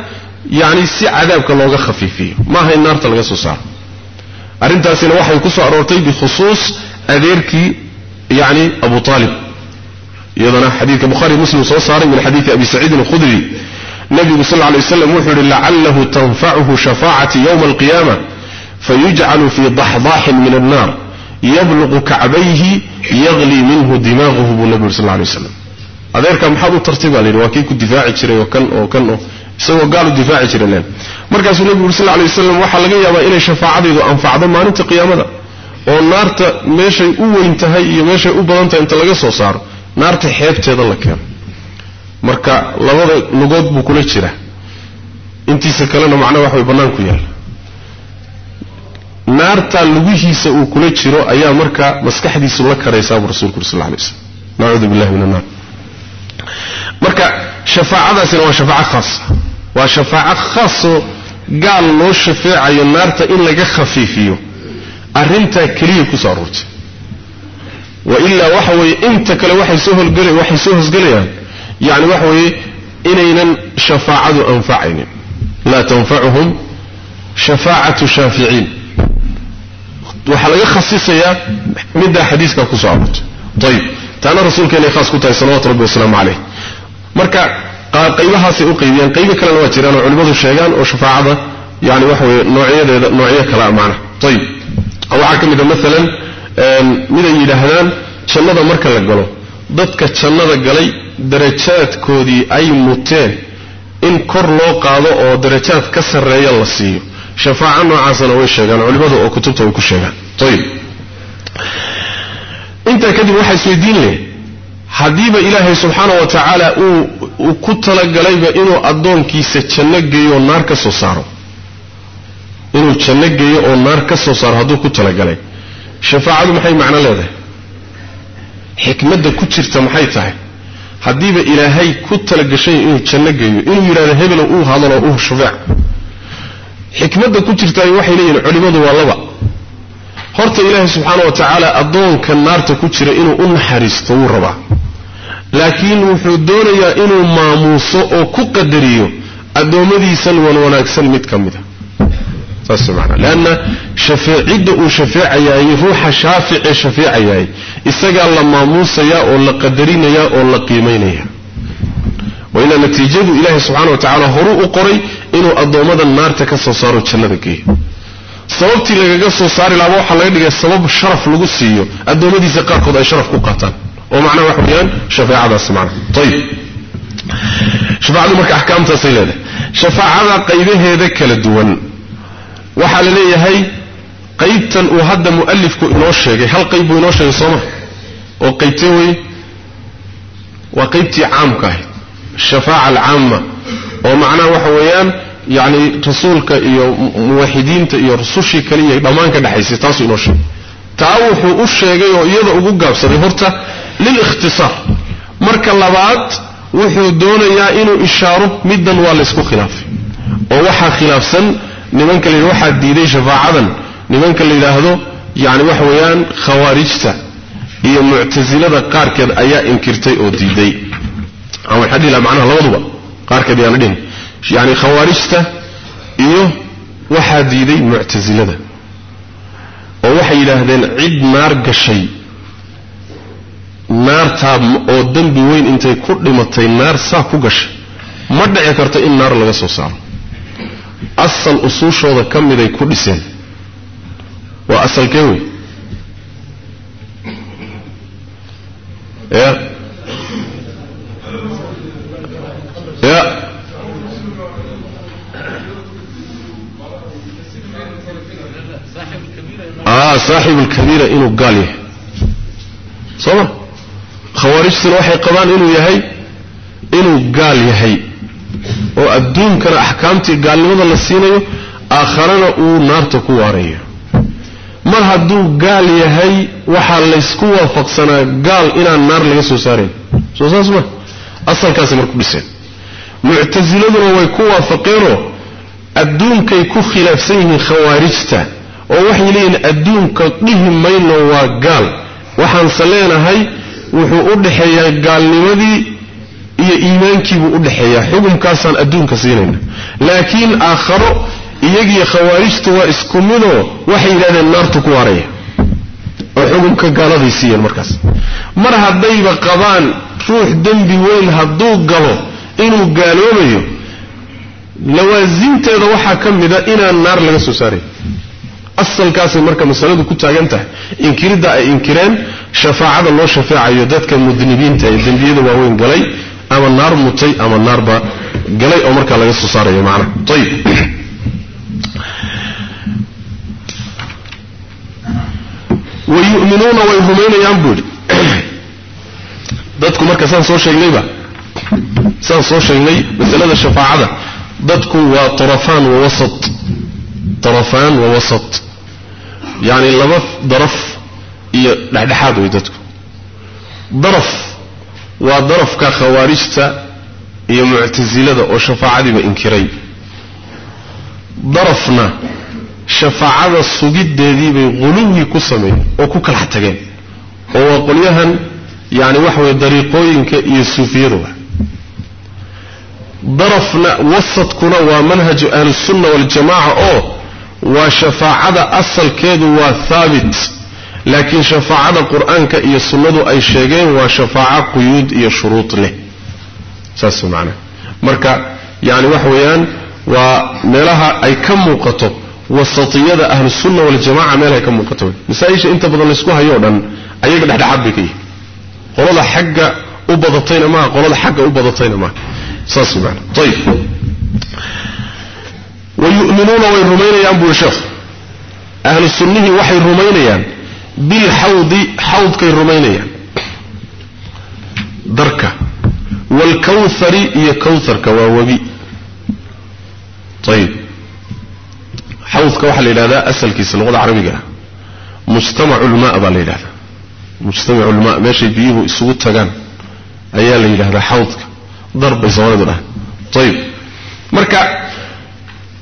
يعني سي عذابك الله لوغا خفيفيه ما هي النار تلقى أرنت ارنتاسين واحد كسو ارورتي بخصوص أذيرك يعني ابو طالب يضنا حديث بخاري مسلم سوسار من حديث ابي سعيد الخدري النبي صلى الله عليه وسلم وحر لعله تنفعه شفاعة يوم القيامة فيجعل في ضحضاح من النار يبلغ كعبيه يغلي منه دماغه بالنبي صلى الله عليه وسلم أذيرك كم حاضر ترتيب عليه دفاعي شري وكان وكان وكان isagoo gaal u difaaci leen. Markaasuu nebigu uri sal lay waslam waxaa laga yaabaa inay shafaacadaydu anfacdo maalinta qiyaamada oo naarta meeshay u weyn tahay iyo meeshay u badan tahay inta laga soo saaro naarta xeebteeda la keeno. Marka labada lugood buu kula jira intiisa kalena macnaha wax bannaan ku yaalla naarta lugihiisa uu kula jiro ayaa marka maskaxdiisu la karaysaabuu rasulku uri sal lay waslam nacuudu billahi min annar marka shafaacadaasina waa shafaaco khaasa وشفاعة خاصة قال له شفاعة النار إلا خفيفيه أرنت كلية كسارت وإلا وحوي أنت كلا وحي سهل قلي وحي سهل قلي. يعني وحوي إلينا شفاعة أنفعين. لا تنفعهم شفاعة شافعين. وحلقة خصيصية مدى حديثك كسارت طيب تعالى رسولك إلي خاص كتا صلوات ربي وسلام عليه. مركع qaybahaasay u qaybiyaan qaybo kalena waa jiraan oo culimmadu sheegaan oo shafaacada yani waxa weye noocyadeeda noocyo kalea macna. Ayib waxaa ka mid a maalan miday yidhaahdaan jannada marka la galo dadka jannada galay darajaadkoodii ay muteen in kor loo qaado oo darajaad ka sarreeya la siiyo. Shafaaco noocaasana way sheegaan culimmadu oo kutubta way ku sheegaan. Ayib intaa kadib waxaa isweydiin leh haddiiba ilaahay subxaana wa tacaala uu ku talagalayba inuu addoonkiisa janno geeyo oo naar ka soo saaro. Inuu janno geeyo oo naar ka soo saaro hadduu ku talagalay. Shafaacadu maxay macno leedahay? Xikmadda ku jirta maxay tahay? Haddiiba ilaahay ku talagashay inuu janno geeyo. Inuu yidhahdo hebelow uu hadalo uu shufeec xikmadda ku jirtaay waxay leeyihiin culimmadu waa laba addoonka naarta ku jira inuu u naxariisto wuu rabaa laakiin wuxuu doonayaa inuu maamuuso oo ku qadariyo addoommadiisan wan wanaagsan mid ka mida saas maana leanna shafeecidda uu shafeecayaayey ruuxa shaaficee shafeecayaayey isagaa la maamuusayaa oo la qadarinayaa oo la qiimaynaya waa inaa natiijadu ilaahay subxana wa tacaala horuu u qoray inuu addoommada naarta ka soo saaro jannada geeyo sababtii lagaga soo saari laaba waxaa laga dhigay sabab sharaf lagu siiyo addoommadiisa qaarkood ay sharaf ku qaataan oo macnaha waxa weeyaan shafeecadaas macna ayib shafaacadu marka axkaamtaasay leedahay shafaacada qaybaheeda kala duwan waxaa la leeyahay qaybtan uu hadda mu'alifku inoo sheegay hal qayb buu inoo sheegay sooma oo qaybtee wey waa qaybtii caamka ahayd shafaaca alcaama oo macnaha waxa weeyaan dhammaan ka dhexaysay taasuu inoo sheegay taa wuxuu u sheegay oo iyada ugu gaabsaday horta lilikhtisaar marka labaad wuxuu doonayaa inuu ishaaro middan waa laysku khilaafay oo waxaa khilaafsan nimanka la yidhahdo waxaa diiday shafaacadan nimanka la yidhaahdo yacni waxa weeyaan khawaarijta iyo muctasilada qaarkeed ayaa inkirtay oo diiday ama laha macnaha labaduba qaarkeed yaana dhihin khawaarijta iyo waxaa diiday muctasilada oo waxay yidhaahdeen cid naar gashay naartaa oo dembi weyn intay ku dhimatay naar saa ku gashay ma dhici karto in naar laga soo saaro asal usuushooda ka miday ku dhiseen waa asalkee صاحب الكبيرة إنه قال يه. صلا خوارج سنوحي قبان إنه يهي إنه قال يهي. وأدوم كان أحكامتي قال لماذا لسينا يه آخرنا أو نار تكو عريه مر هدو قال يهي وحال ليسكو وفقصنا قال إنا النار لغسو سارين سوصا سوصا أصلا كاسي مركو بسين. معتزلون ويكو وفقينو أدوم كيكو خلافسين خوارجتان oo waxay leeyihiin adduunka dhihi mayno waa gaal. Waxaanse leenahay wuxuu u dhexeeyaa gaalnimadii iyo iimaankiibuu u dhexeeyaa. Xukumkaasaan adduunka siinayna laakiin aakharo iyagiyo khawaarijtu waa isku midoo waxay yidhahdeen naartu ku waaraya. Oo xukumka gaaladay siiyeen markaas. Mar haddayba qabaan ruux dembi weyn hadduu galo inuu gaaloobayo lawaasimteeda waxaa ka mida inaan naar laga soo saaray أصل كاسي مركب مسلمة كنت أجنته إن كيردا إن كيران شفاعة الله شفاعة يدات كمذنبين تا الذنبيين وهوين جلي أما النار مطي أما النار با جلي أمرك على يسوع صار معنا طيب ويؤمنون ويهمون ينبود دتكم مركب سان سوشي ليبا سان سوشي لي مثل هذا الشفاعة دتكم وطرفان ووسط طرفان ووسط. يعني اللبف ضرف حد حاد ويدتك ضرف وضرف كخوارجت يمعتزلة وشفاعة بإنكري ضرفنا شفاعة السجد ذي بغلوه كسمي وكوك الحتقين وقل يهن يعني وحوي دريقوين كيسوفيرو ضرفنا وسط كنا ومنهج أهل السنة والجماعة أوه وشفاعة أصل كده وثابت. لكن شفاعة القرآن كي يصنده أي شيء وشفاعة قيود يشروط له. ساسو معنا. مركا يعني وحويان وميلها أي كم مقطب وسطية أهل السنة والجماعة ميلها كم مقطب نسائيش أنت بضل اسكوها يوضن أيك لحد عبك إيه قول الله حق أبضطين معه قل الله حق أبضطين معه ساسو معنا طيب. ويؤمنون ويرمينيان بو شيخ أهل السنة وحي الرمينيان بالحوض حوض كي الرمينيان درك والكوثر يكوثر كواوبي. طيب. حوض كوحل إلى ذا أسل كيس اللغة العربية مجتمع الماء بل إلى ذا مجتمع الماء ماشي بيه سوط تغان. أيال إلى ذا حوض. ضرب زوان طيب. مركع.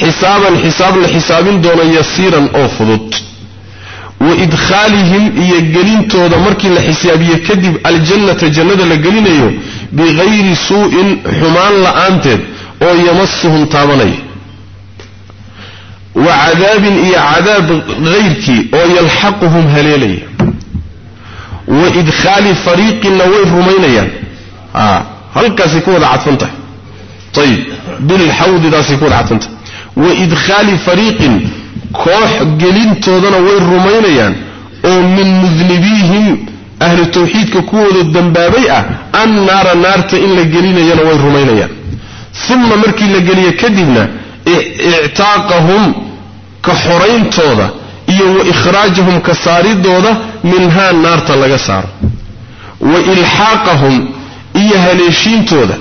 حسابا حساب لحساب دون يسيرا أو فضط وإدخالهم يقلين تودا مركي لحساب كذب الجنة جنة لقلين أيو بغير سوء حمان لا أنت أو يمسهم تاماني وعذاب إيا عذاب غيرك أو يلحقهم هليلي. وإدخال فريق النوير آه. هل كسيكون عطفنته؟ طيب بالحوض دا سيكون عطفنته. Way rumaynayaan oo min mudnibiihim ahlu tawxiidka kuwooda dambaabay ah an naara naarta in la gelinayana way rumaynayaan uma markii la geliye kadibna ictaaqahum ka xorayntooda iyo saaridooda minhaa naarta laga saaro wa ilxaaqahum iyo haleeshiintooda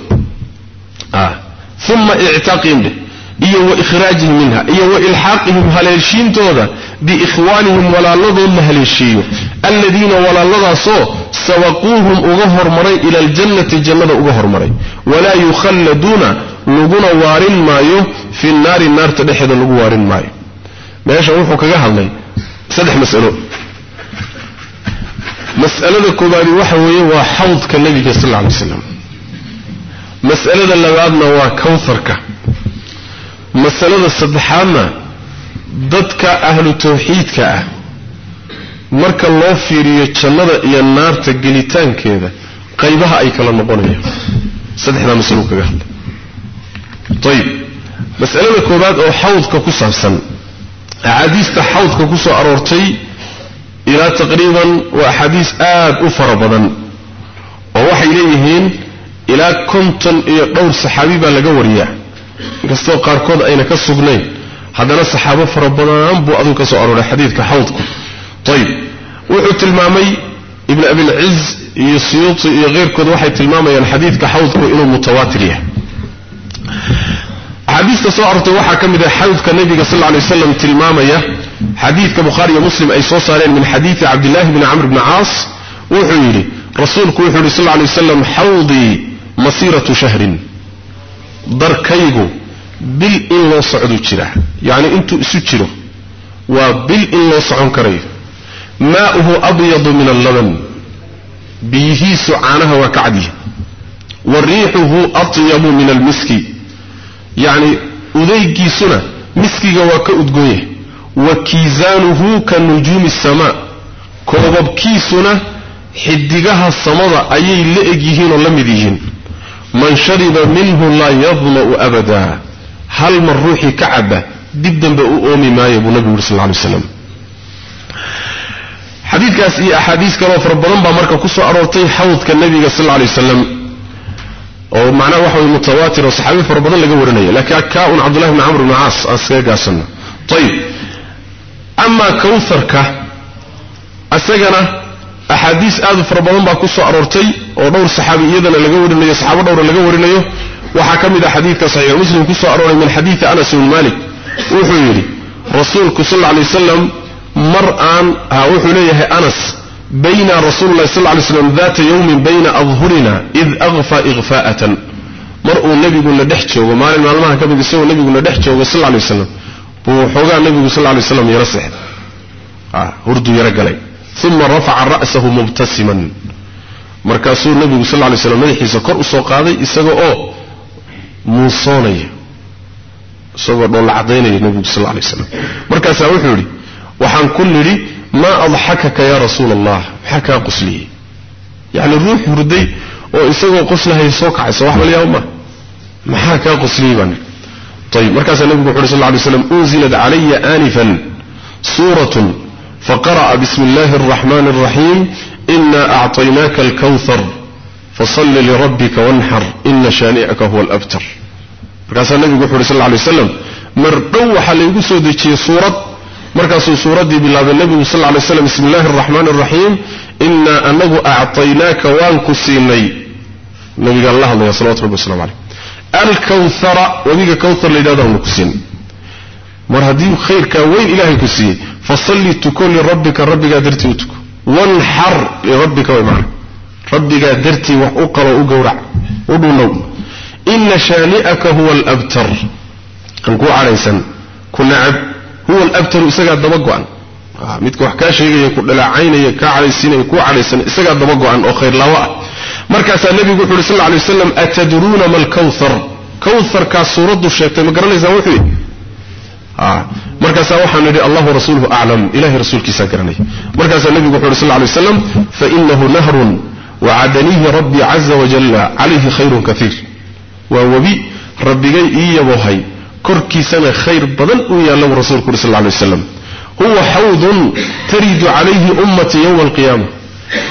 uma ictaaqihim dheh إيه وإخراجه منها إيه وإلحاقهم هلالشين توضا بإخوانهم ولا لضل هلالشيو الذين ولا لضا صو سوقوهم أغهر مري إلى الجنة جنة أغهر مري ولا يخلدون لغون وارن مايو في النار النار تدحيد لغو وارن مايو ما يشعروا حكاها الله سدح مسألو مسألة كباري وحوي وحوض كالنبي صلى الله عليه وسلم مسألة اللي بعدنا وكوثر كه ah marka loo fiiriyo jannada iyo naarta gelitaankeeda qaybaha ay kala noqonayaan saddexdaa masalo kaga hadlay ayib mas'alada koowaad oo xawdka ku saabsan axaadiista xawdka ku soo aroortay ilaa taqriiban waa axaadiis aad u fara badan oo waxay leeyihiin ilaa konton iyo dhowr saxaabi baa laga wariyaa قصوا قاركود أين كسبني هذا الصحابه حابه فربنا أنبو أذن قصوا الحديث كحوطكم طيب وحد المامي ابن أبي العز يسيوط يغير كود واحد المامي الحديث كحوطكم إنه متواتريه حديث تصورت واحد كم إذا حوض كنبي صلى الله عليه وسلم تلمامي حديث كبخاري ومسلم أي صوصالين من حديث عبد الله بن عمرو بن عاص وحيري رسول كوحيري صلى الله عليه وسلم حوضي مصيرة شهرين bil in loo socon karayo maa'uhu abyadu min allaban biyihiisu caanaha waa ka cadyihi wa riixuhu atyabu min almiski yacni udaygiisuna miskiga waa ka udgoon yahay wa kiisaanuhu ka nujuumi asamaa koobabkiisuna xidigaha samada ayay la eg yihiin oo la mid yihiin من شرب منه لا يظلأ أبدا. هل من روحي كعبة؟ جدا بأؤومي ما يبو نبي صلى الله عليه وسلم. حديث كاسئي إيه، أحاديث كما في ربنا بمركة قصة أرواتي حوض كالنبي صلى الله عليه وسلم. ومعنى واحد المتواتر وصحابي فربنا ربنا اللي قولنا لكن أكاء عبد الله بن عمرو بن عاص أسيقى طيب. أما كوثرك كه baa ku soo aroortay oo dhowr saxaabi iyadana laga warinayo saxaabo dhowra laga warinayo waxaa ka mid ah xadiidka saxiix muslim ku soo arooray min xadiidi anas ibn malik wuxuu yidhi rasuulku sal lla alay wasalam mar aan wuxuu leeyahay anas bayna rasuulillahi sal lay slam daata yowmin bayna adhurina id akfa ikfaa'atan mar uu nebiguna dhex joogo maalin maalmaha ka mid isagoo nebiguna dhex joogo sal lay waslam buu xoogaa nebigu sal lay waslam yaro seexday hurduu yaro galay ثم رفع رأسه مبتسما. مركز النبي صلى الله عليه وسلم حيث قرأ السوق هذا استقعوا موصاني استقعوا العديني النبي صلى الله عليه وسلم. مركزه وحوري وحن كل لي ما أضحكك يا رسول الله. حكى قسلي. يعني روح بردي وإستقعوا قسلها يسوق عيسى. وحوى اليوم ما حكى قسلي بان. طيب مركز النبي صلى الله عليه وسلم أنزلت علي آنفا سورة فقرأ بسم الله الرحمن الرحيم إنا أعطيناك الكوثر فصل لربك وانحر إن شانئك هو الأبتر. فقال النبي صلى الله عليه وسلم مرقوح لقصد سورة مركز سورة بالله بالنبي صلى الله عليه وسلم بسم الله الرحمن الرحيم إنا أنه أعطيناك وانك سيني النبي قال الله عليه الصلاة والسلام عليه الكوثر وذيك كوثر لإدادة وانك سيني مرهدين خير كوين إلهي كسيني macna rabbigaa dartii wax u qalo u gowrac u dhunow ina shaani'aka huwa alabtar kan kuu cadhaysan ku nacab huwa alabtaru isagaa daba go-an midka wax kaa sheegaya ku dhaleecaynaya kaa cadhaysiinaya kuu cadhaysan isagaa daba go-an oo khayrlaawo ah markaasaa nebigu wuxu uhi sal lla lay waslam atadruuna ma alkawthar kawharkaas suuraddu sheegtay ma garanaysaan wuxuu آه مركز أوحنا الله رسوله أعلم إله رسول رسولك سكرني مركز النبي صلى الله عليه وسلم فإنه نهر وعدنيه ربي عز وجل عليه خير كثير وهو بي ربي إيه وهي كركي سنة خير بدل أوي الله رسولك صلى الله عليه وسلم هو حوض تريد عليه أمة يوم القيامة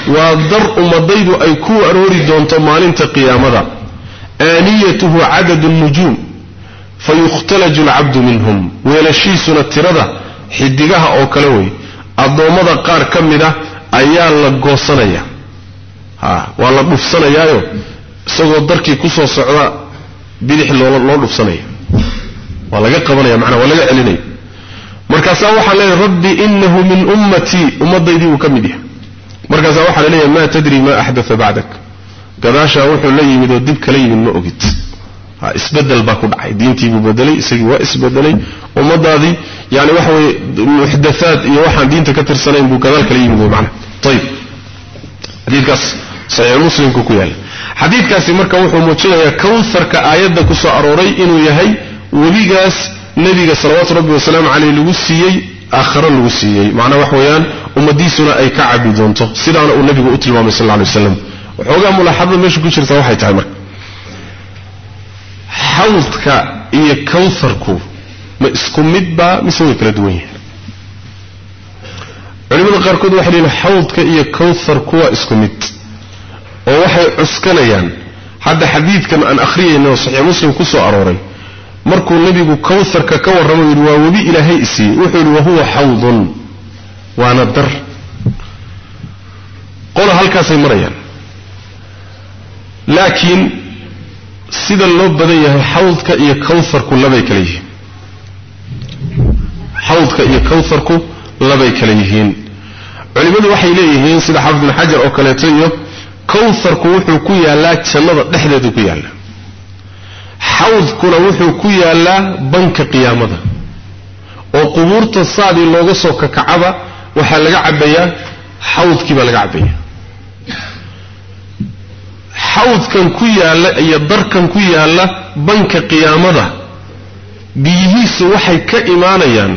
والدرء مضيب أي كو أروري دون تمالين تقيامة آنيته عدد النجوم tirada xidigaha oo kale wey addoommada qaar ka mid a ayaa la goosanaya ha waa la dhufsanayaayo isagoo darkii kusoo socda bidix loo dhufsanaya waa laga qabanaya manaa waa laga celinaya markaasaa waxaa leeyahay rabbi inahu min ummatii ummadaydii uu ka mid yahay markaasaa waxaa la leeyahay ma tadri ma axdaa bacdak gadaashaa wuxuu la yimid oo dib kala yimid ma ogid waa isbedelay ummadaadii yani waxa weye muxdathaad iyo waxaan diinta ka tirsanayn buu gadaal kala yimid mana ayib xadiikaas saxiix muslimku ku yaala xadiidkaasi marka wuxuu muujinayaa kawharka aayadda ku soo arooray inuu yahay webigaas nebiga salawaatu rabbi wasalaamu caleyh lagu siiyey aakhare lagu siiyey macnaa wax weeyaan ummadiisuna ay ka cabi doonto sidaana uu nebigu u tilmaamay sal lla lay waslam waxoogaa mulaaxadada meesha ku jirta waxay tahay marka حوضك إيه كوثرك ما إسكم مدبا مسوي كردوية علم الغاركود وحلين حوضك إيه كوثرك وإسكم مد. ووحي عسكليان. حد حديث كان أن أخريه إنه صحيح مسلم كسو أروري. مركو النبي قو كوثرك كور رمو الواوبي إلى هيئسي. وحل وهو حوض. وأنا الدر قول هل كاسي لكن labay kala yihiin xawdka iyo kawharku labay kala yihiin culimmadu waxay leeyihiin sida xaafid bin xajar oo kaleeto iyo kawharku wuxuu ku yaallaa jannada dhexdeedu ku yaallaa xawdkuna wuxuu ku yaallaa banka qiyaamada oo qubuurta saadii looga soo kakacaba waxaa laga cabbayaa xawdkii baa laga cabbaya xawdkan ku yaalla iyo darkan ku yaalla banka qiyaamada. Biyihiisu waxay ka imaanayaan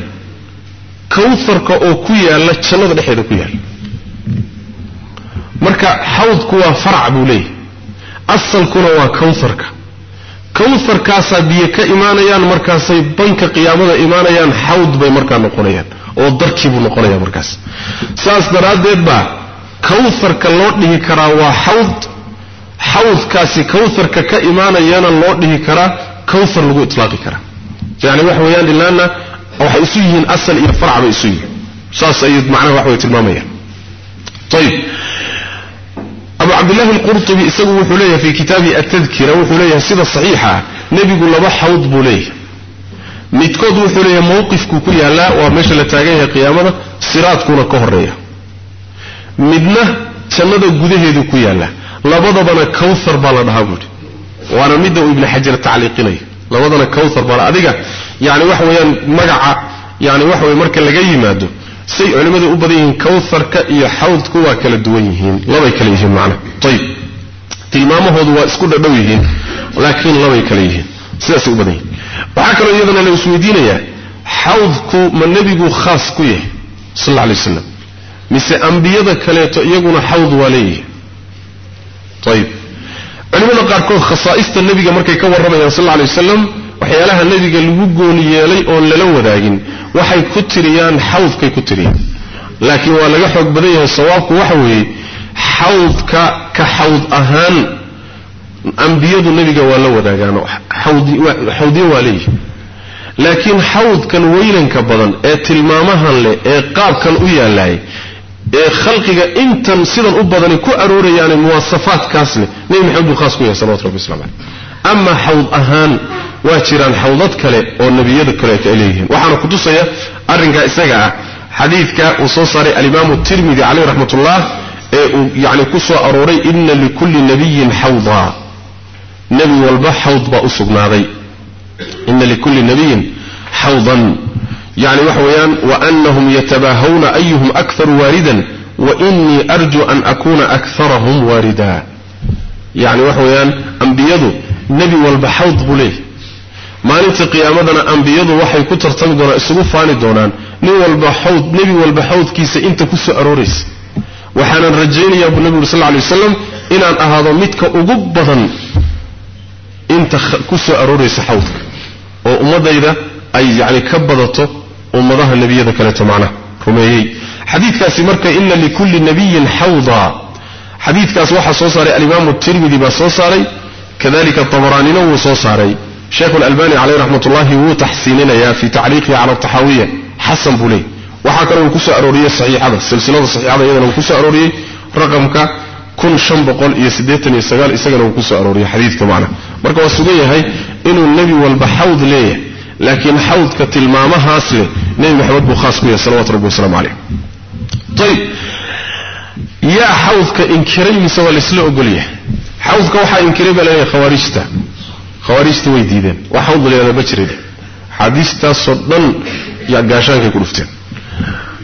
kawharka oo ku yaalla jannada dhexeeda ku yaalla. Marka xawdku waa farac buu leeyahy asalkuna waa kawharka kawharkaasaa biyo ka imaanayaan markaasay banka qiyaamada imaanayaan xawd bay markaa noqonayaan oo darkii buu noqonaya markaas. Saas daraaddeed baa kawharka loo dhihi karaa waa xawd kawhar lagu itlaaqi karaa yani waxa weeyaan ilaana waxay isu yihiin asal iyo farc bay isu yihiin saas ayuu macnaha wax way tilmaamayaan ayib abu cabdillahi alqurtubi isagu wuxuu leeyahay fi kitaabihi atadkira wuxuu leeyahay sida saxiixa ah nebigu laba xawd buu leeyahay midkood wuxuu leeyahay mawqifkuu ku yaallaa waa meesha la taagan yahay qiyaamada siraadkuuna ka horeeya midna jannada gudaheedu ku yaallaa labadabana kawthar baa la dhahaa buuhi waana midda uu ibnu xajar tacliiqinayo labadana kawthar baa adiga yani waxa weeyaan magaca yani waxa weye marka laga yimaado say culimmadu u badan yihiin kawtharka iyo xawdku waa kala duwan yihiin labay kala yihiin macnaha ayib tilmaamahoodu waa isku dhadhow yihiin laakiin labay kala yihiin sidaasay u badan yihiin waxaa kaloo iyadana la isweydiinayaa xawdku ma nebigu khaas ku yahay sal alla alay waslam mise ambiyada kaleeto iyaguna xawd waa leeyihi ayib culimada qaarkood khasaa'ista nebiga markay ka warramayaan sal alay wasalam waxyaalaha nebiga lagu gooni yeelay oon lala wadaagin waxay ku tiriyaan xawdkay ku tiriyaan. Laakiin waa laga xoog badan yahay sawaabku waxa weeye xawdka ka xawd ahaan ambiyadu nebiga waa la wadaagaan xawdiyo waa leeyihi laakiin xawdkan weynanka badan ee tilmaamahan leh ee qaabkan u yaalaay buu khaas ku yahay salawatu rabbi waslamu caleyh ama xawd ahaan waa jiraan xawdad kale oo nebiyada kaleeto ay leeyihiin waxaana kutusaya arrinkaa isaga ah xadiidka uu soo saaray alimaamu tirmidi caleyh raxmatullah ee uu yani ku soo arooray ina likulli nabiyin xawda nebi walba xawd baa u sugnaaday ina likulli nabiyin xawdan يعني وحويان وأنهم يتباهون أيهم أكثر واردا وإني أرجو أن أكون أكثرهم واردا. يعني وحويان أنبيضوا نبي والبحوض بليه ما نتي قيامتنا أنبيضوا وحي كتر تنقونا اسموه فاني دونان. نبي والبحوض نبي والبحوض كيس إنت كسو أروريس. وحانا الرجين يا أبو نبي صلى الله عليه وسلم إلى أن أهذا ميتك أقبضا إنت كسو أروريس حوضك. ومضى إذا أي يعني كبضته أمضها النبي ذكى لتمعنا رميهي حديث كاسي مركة إلا لكل نبي حوضا. حديث كاسي وحى صوصاري الإمام الترمذي بصوصاري كذلك الطبراني نو صوصاري شيخ الألباني عليه رحمة الله هو تحسيننا يا في تعليقه على التحاوية حسن بولي. وحاكرا وكسا أروريا صحيح هذا السلسلة الصحيح هذا إذا وكسا أروريا رقمك كل شنبقل يسديتن يسقال إساقنا وكسا أروريا حديث كمعنا مركة وصدية هاي إنو النبي والبحوض ليه؟ Laakiin xawdka tilmaamahaas leh nebi maxamed buu khaas ku yahay salawatu rabbi wasalaamu caleyh ayib yaa xawdka inkiray mise waa laisla ogolyahay xawdka waxaa inkiray baa laleeyahay khawaarijta khawaarijta way diideen wax xawd layada ma jirin axaadiistaasoo dhan yaa gaashaankay ku dhufteen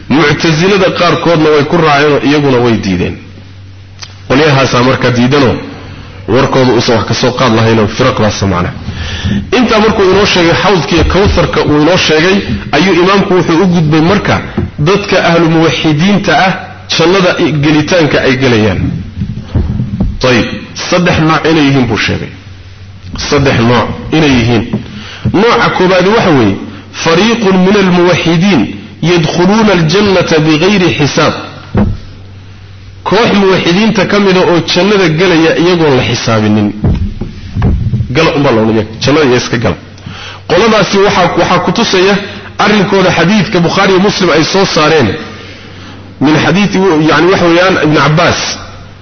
muctasilada qaarkoodna warkooda uusan wax kasoo qaad lahaynoo firaqdaasa macnaha intaa markuu inoo sheegay xawdkiiyo kawharka uu inoo sheegay ayuu imaamku wuxuu u gudbay marka dadka ahlu muwaxidiinta ah jannada gelitaanka ay gelayaan ayib saddex nooc inay yihiin buu sheegay saddex nooc inay yihiin nooca koobaadi waxa weeye fariiqun min almuwaxidiin yadkhuluuna aljannata bigayri xisaab koox muwaxidiinta ka mida oo jannada gelaya iyagoon la xisaabinin. Qoladaasi waxaa ku tusaya arrinkooda xadiidka bukhaariiyo muslim ay soo saareen. Min xadiii yani waxa weeyaan ibni cabbaas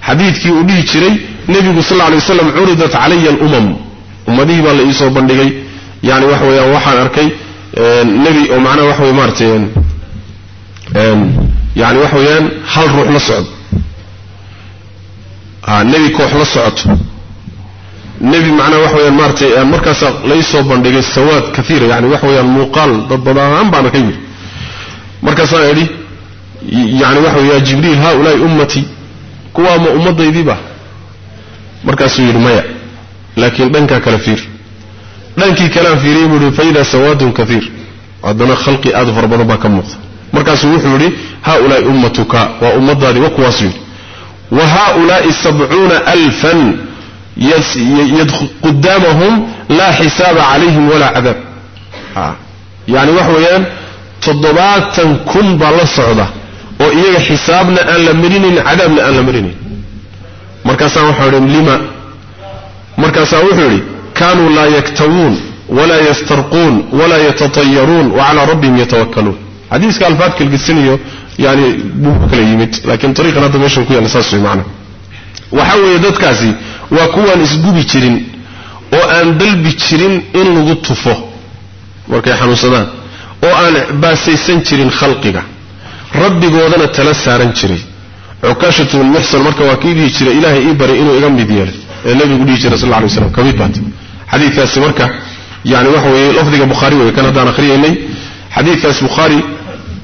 xadiidkii uu dhihi jiray nebigu sal alay waslam curidat calaya alumam. Ummadihii baa la iisoo bandhigay. Yani waxa weeyaan waxaan arkay nebi oo macnaha waxa wey maaratay yani waxa weeyaan hal ruux la socdo weyaan muuqaal dad badaan baan arkay buui markaasaan idhi yani waxa wey ya jibriil haulaai ummatii kuwaa ma ummadaydiiba markaasuu yidhi maya laakiin dhankaa kale fiir dhankii kalean fiiriyey buu yihi faida sawaadun kaiir haddana khalqi aad u fara badan baa ka muuqda markaasuu wuxuu yidhi haulaai ummatuka waa ummadaadii wa kuwaasuu yidhi وهؤلاء سبعون ألفا يدخل قدامهم لا حساب عليهم ولا عذاب آه. يعني وحويا تضباتا كن بالصعدة وإيه حسابنا أن لمرينين عذابنا أن لمرينين مركزا وحورين لما؟ مركزا وحوري. كانوا لا يكتوون ولا يسترقون ولا يتطيرون وعلى ربهم يتوكلون. حديث كالفاتك القسينيو wa calaa rabbihim yatawakkaluun xadiiska alfaad kalgisaniyo yani buu kala yimid laakiin ariiqan hadda meeshan ku yaalla saas way macna waxa weeye dadkaasi waa kuwaan isgubi jirin oo aan dalbi jirin in lagu tufo markay xanuunsadaan oo aan baasaysan jirin khalqiga rabbigoodana tala saaran jiray cukaashatu bn muxsan marka waa kii dhihi jiray ilaahay ii bari inuu iga mid yeelay ee nabigu dhihi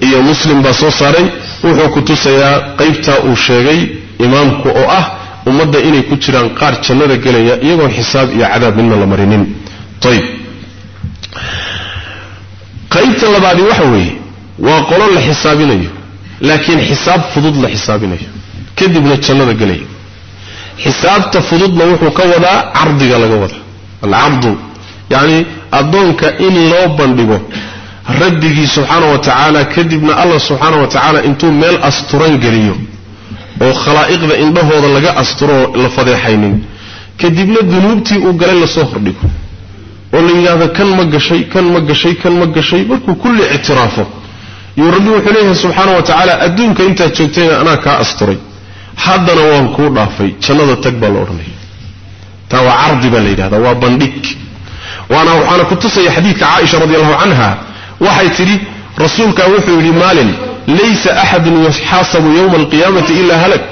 iyo muslim baa soo saaray wuxuu ku tusayaa qaybtaa uu sheegay imaamku oo ah ummadda inay ku jiraan qaar jannada gelaya iyagoon xisaab iyo cadaab midna la marinin. Ayb qaybta labaadi waxa weeye waa qolo la xisaabinayo laakiin xisaab fudud la xisaabinayo. Kadibna jannada gelaya xisaabta fududna wuxuu ka wadaa cardiga laga wadaa. Alcardu yacni addoonka in loo bandhigo ردي سبحانه وتعالى كذبنا الله سبحانه وتعالى انتو ميل أسطران قليو وخلائق ذا انبه هو ذا لغا أسطران لفضي حينين كذبنا ذنوبتي وقال الله صهر ديكو ولن هذا كان مقا شيء كان مقا شيء كان مقا شيء بلكو كل اعترافه يردو حليه سبحانه وتعالى أدونك انت تشتين أنا كا أسطري حدا نواه كور رافي شنو ذا تقبل أرني تاو عرض بالي هذا وابندك وأنا وأنا كنت تصي حديث عائشة رضي الله عنها وحي تري رسولك وحي لمال ليس أحد يحاسب يوم القيامة إلا هلك.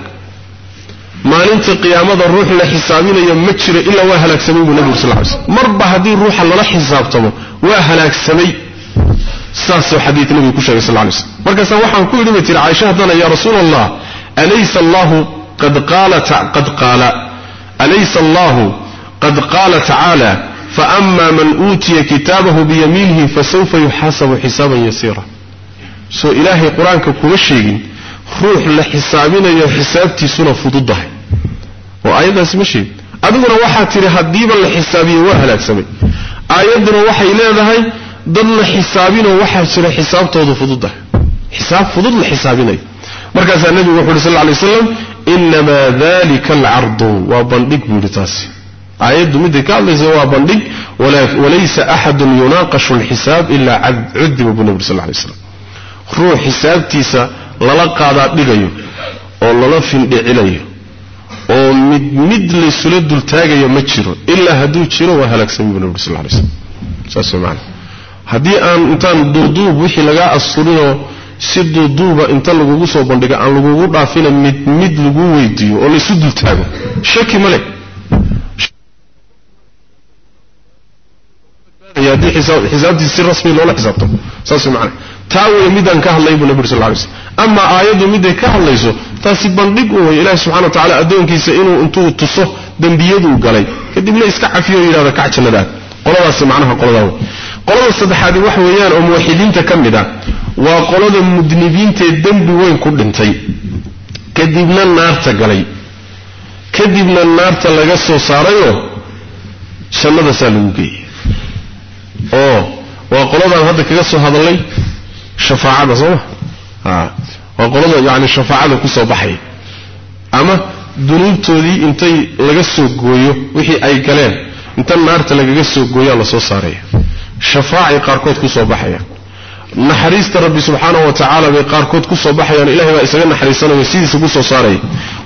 ما انت القيامة الروح لحسابين يمتشر إلا وهلك سمي النبي صلى الله عليه وسلم. مربع هذه الروح الله لحساب طبعا وهلك سمي. ساس حديث النبي كشري صلى الله عليه وسلم. مركز سواحا كل دمية العائشة دانا يا رسول الله أليس الله قد قال قد قال أليس الله قد قال تعالى فأما من أوتي كتابه بيمينه فسوف يحاسب حسابا يسيرا. سو إلهي قرآن كوشي روح لحسابنا يا حسابتي سنة فضوضه وآيات سمشي. أدونا وحا تري هديبا لحسابي وحلا اكسامي آيات وحا إليه ذهي ضل لحسابنا وحا تري حساب توضو فضوضه حساب فضوض لحسابنا مركز النبي صلى الله عليه وسلم إنما ذلك العرض وبندق بلتاسي waa bandhig walaysa axadun yunaaqashu alxisaab ilaa cudiba buu nebi ur sal lla alay slam ruux xisaabtiisa lala qaadaa dhigayo oo lala findhicinayo oo mid mid laysula dultaagayo ma jiro ilaa hadduu jiro waa halaagsamay buu nabi sal lay slam saas way maana haddii aan intaan duuduub wixii lagaa asturinoo si duuduuba inta lagugu soo bandhigo aan lagugu dhaafina mid mid lagu weydiiyo oo laysu dultaago shaki ma leh haddii xisaabtiisa si rasmi loola xisaabtamo saas way maana taa wey midaan ka hadlay buu nabi ur sal lay slm amaa aayaddu midday ka hadlayso taasi bandhig u way ilahi subxana wa tacala addoonkiisa inuu intuu tuso dembiyaduu galay. Kadibna iska cafiyo yidhahdo kac jannadaad. Qoladaasi macnaha qoladaa wey qolada saddexaadi waxa weeyaan oo muwaxidiinta ka mid ah waa qolada mudnibiintee dembi weyn ku dhintay. Kadibna naarta galay. Kadibna naarta laga soo saarayoo jannadasaa lagu geeyay oo waa qoladaan hadda kaga soo hadallay shafaacada sooma a waa qolada yani shafaacada ku soo baxaya ama dunuubtoodii intay laga soo gooyo wixii ay galeen inta naarta lagaga soo gooyaa lasoo saaraya shafaacay qaarkood ku soo baxayaan naxariista rabbi subxaanahu wa tacaala bay qaarkood ku soo baxayaan ilahay baa isaga naxariisanayo sidiisa ku soo saaraya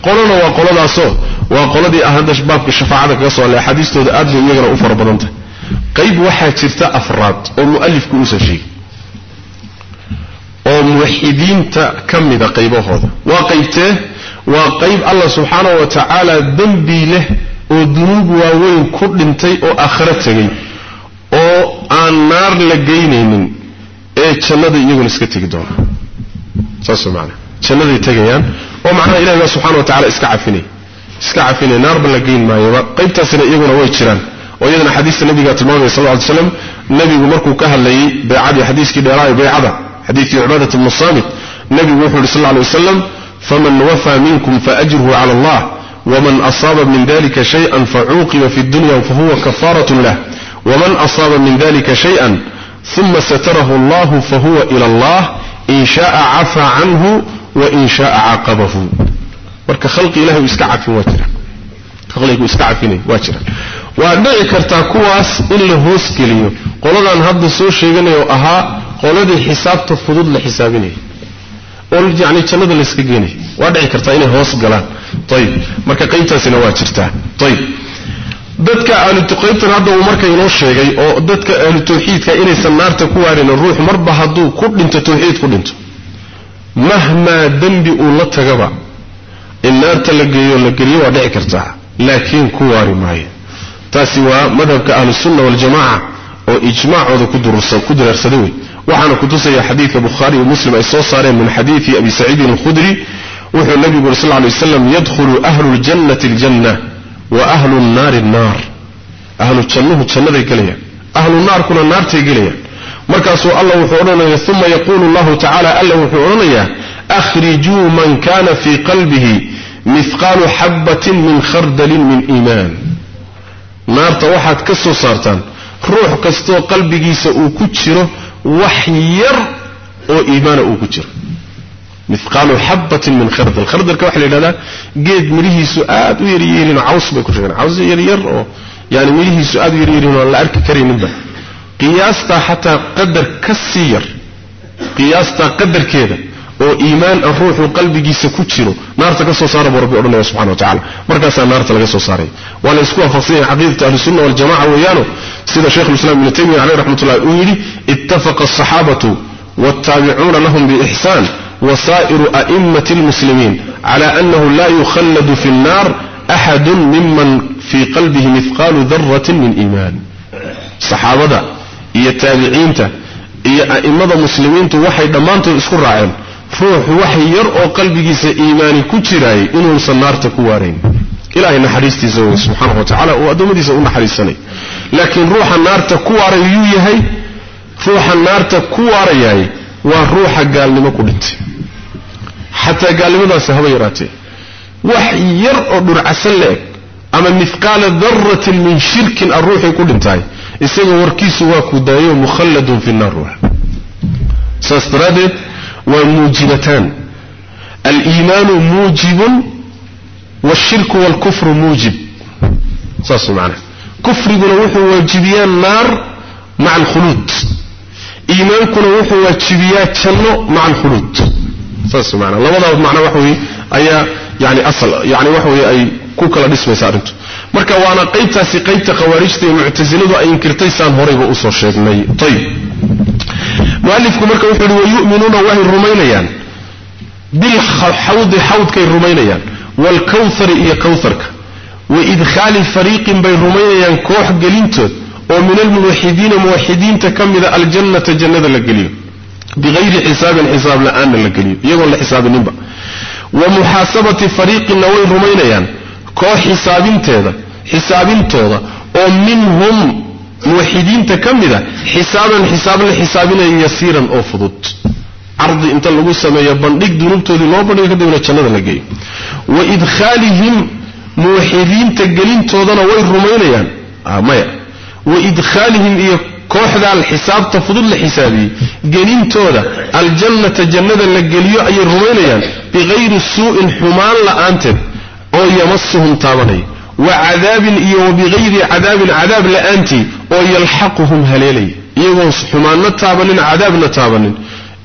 qolona waa qoladaasoo waa qoladii ah hadda baabka shafaacada kaga soo hadlay axaadiistooda aad bay iyagana u fara badantahay mida qaybahooda waa qaybtee waa qayb allah subxaanahu wa tacaala dembi leh oo dunuub waaweyn ku dhintay oo aakhiro tegay oo aan naar la geynaynin ee jannada iyaguna iska tegi doona saas maana jannaday tegayaan oo macnaha ilahi baa subxana wa tacala iska cafinay iska cafinay naarba la geyn maayoba qaybtaasina iyaguna way jiraan وإذن حديث النبي قاتل موضي صلى الله عليه وسلم النبي مركو كهل لي بيعاد حديث كده رأي بيعاد حديث عبادة المصامت النبي محمد صلى الله عليه وسلم فمن وفى منكم فأجره على الله ومن أصاب من ذلك شيئا فعوقب في الدنيا فهو كفارة له. ومن أصاب من ذلك شيئا ثم ستره الله فهو إلى الله إن شاء عفى عنه وإن شاء عاقبه. ورك خلقي له إسكعك في واترة. خلقه إسكعك في واترة. Waa dhici kartaa kuwaas in la hoosgeliyo qoladan hadda soo sheeganayo ahaa qoladii xisaabta fudud la xisaabinaya oo yani jannada layska geenaya waa dhici kartaa inay hoos galaan. Ayib marka qaybtaasina waa jirtaa. Ayib dadka ahluqaybtan hadda uu marka inoo sheegay oo dadka ahlu tawxiidka inaysan naarta ku waarin ruux marba hadduu ku dhinto tawxiid ku dhinto. Mahmaa dembi uu la tagaba in naarta la geeyo la geliyo waa dhici kartaa. Laakiin ku waari maayo تاسوا مذهب كأهل السنة والجماعة أو إجماع هذا كدر الرسول كدر الرسول وحنا كتوسي حديث البخاري ومسلم إسوس صارين من حديث أبي سعيد الخدري وحنا النبي صلى الله عليه وسلم يدخل أهل الجنة الجنة وأهل النار النار. أهل الجنة الجنة ذيكليا أهل النار كنا النار تيجليا مركز الله وحورنا ثم يقول الله تعالى الله وحورنا أخرجوا من كان في قلبه مثقال حبة من خردل من إيمان. Jiro wax yar oo iimaana uu ku jiro miqaalu xabatin min khardal khardalka waxaa la yidhahdaa geed midhihiisu aad u yaryeelin caws bay ku sheegeen caws yaryar oo yani midhihiisu aad u yaryeelin oo aan la arki karayninba qiyaastaa xataa qadar ka sii yar qiyaastaa qadarkeeda oo iimaan ah ruuxu qalbigiisa ku jiro naarta ka soo saara buu rabbi odhanaya subxana wa tacala markaasaa naarta laga soo saaray waa la isku waafaqsan yahay caqiidatu ahlisunna waljamaca weeyaano sida sheikhulislam ibnu taymiya caleyh raxmat ullah uu yidhi ittafaqa asaxaabatu lahum biixsaan wasaa'iru a'immati almuslimiin cala annahu la yukhalladu fi nnar axadu miman fii qalbihi mihqaalu daratin min iimaan saxaabada iyo taabiciinta iyo a'immada muslimiintu waxay dhammaantood isku raaceen naarta ku waarayn ilahay naxariistiisa wey subxaanahu wa tacala uu addoommadiisa u naxariisanay laakiin ruuxa naarta ku waaray yuu yahay ruuxa naarta ku waarayaay waa ruuxa gaalnimo ku dhintay xataa gaalnimadaasi haba yaraatee wax yar oo dhurcasan la eg ama mihqaala daratin min shirkin a ruuxii ku dhintaay isaga warkiisu waa ku daayo mukhalladun fi nnaar ruux saas daraaddeed وموجبتان. الإيمان موجب والشرك والكفر موجب. صاص معنا. كفر بنوح واجبيان نار مع الخلود. إيمان كنوح واجبيان جنة مع الخلود. صاص معنا. لو ضاف معنا وحوي أي يعني أصل يعني وحوي أي ku kala dhismaysa arrintu marka waana qaybtaasi qaybta khawaarijta iyo muctasiladu ay inkirtay saan horayba usoo sheegnay ayib mualifku marka wuxuu yihi wayu'minuuna waxay rumaynayaan bilxawdi xawdkay rumaynayaan waalkawhari iyo kawharka waidkhaali fariiqin bay rumaynayaan koox gelintood oo min almuwaxidiina muwaxidiinta ka mida aljannata jannada la geliyo biayri xisaabin xisaab la'aanna la geliyo iyagoon la xisaabininba wa muxaasabati fariiqinna way rumaynayaan koox xisaabinteeda xisaabintooda oo minhum muwaxidiinta ka mida xisaaban xisaab la xisaabinaya yasiiran oo fudud cardi inta lagu sameeyo bandhig dunuubtoodii loo bandhigo kadibna jannada la geeyo wa idkhaalihim muwaxidiinta gelintoodana way rumaynayaan maya wa idkhaalihim iyo kooxdaa xisaabta fudud la xisaabiyey gelintooda aljannata jannada la geliyo ayay rumaynayaan biqayri suu'in xumaan la'aanteed oo yamasuhum taabanaya wa cadaabin iyo wa biqayri cadaabin cadaab la'aantii oo yalxaquhum haleelaya iyagoon xumaanna taabanin cadaabna taabanin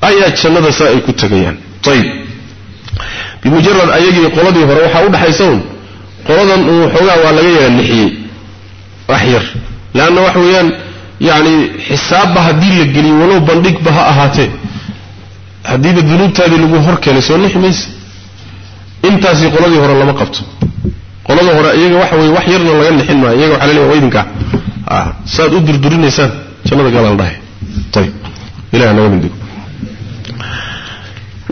ayaa jannada saa ay ku tegayaan ayib bimujarad ayagii qoladii hore waxaa udhaxaysa un qoladan uu xoogaa waa laga yara lixiyey wax yar leanna waxa weeyaan yacni xisaabba haddii la intaasi qoladii hore lama qabto qolada hore iyaga waxa weye wax yarna laga nixin maayo iyaga waxa laleeyahay waydinka ah saad u durdurinaysaan jannada gala la dhahay ayib ilahi naga mindigo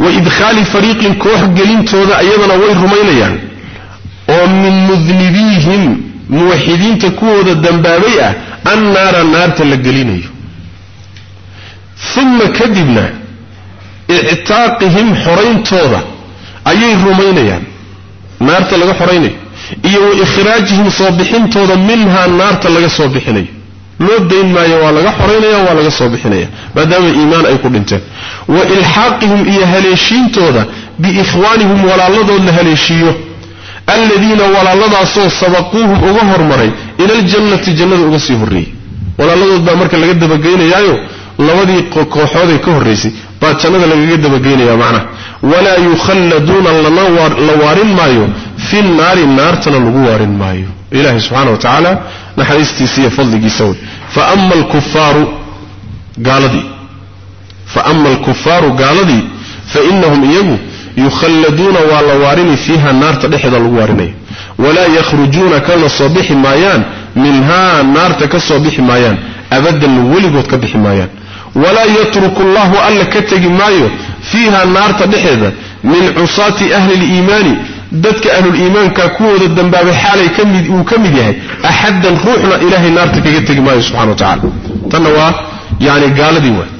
waidkhaali fariiqin koox gelintooda iyadana way rumaynayaan oo min mudnibiihim muwaxidiinta kuwooda dambaabay ah annaara naarta la gelinayo uma kadibna ictaaqihim xorayntooda ayay rumaynayaan naarta laga xoraynayo iyo wa ikhraajihim soo bixintooda minhaa naarta laga soo bixinayo loo dayn maayo waa laga xoraynaya waa laga soo bixinaya maadaama iimaan ay ku dhinteen wa ilxaaqihim iyo haleeshiintooda biikhwaanihim walaaladood la haleeshiiyo alladiina walaalladaasoo sabaquuhum uga hormaray ila aljannati jannada uga sii horreeyey walaaladood baa marka laga dabageynayaayo labadii kooxoodee ka horraysay baa jannada lagaga dabageynaya macnaha ولا يخلدون اللوارين مايو. في النار النار تنلوارين مايو. إله سبحانه وتعالى نحن استيسية فضلك يسوي فأما الكفار قال دي. فأما الكفار قال دي. فإنهم يجو يخلدون واللوارين فيها النار تلحد اللوارين ولا يخرجون كالصبيح مايان. منها النار تكالصبيح مايان. أبدا ولقوت كبح مايان. Alla ka tegi maayo fiiha naarta dhexeeda min cusaati ahli liimaani dadka ahluliimaanka kuwooda dambaabay xaalay uu ka mid yahay axaddan ruuxna ilaahay naarta kaga tegi maayo subxana wa tacala tanna waa yani gaaladii waay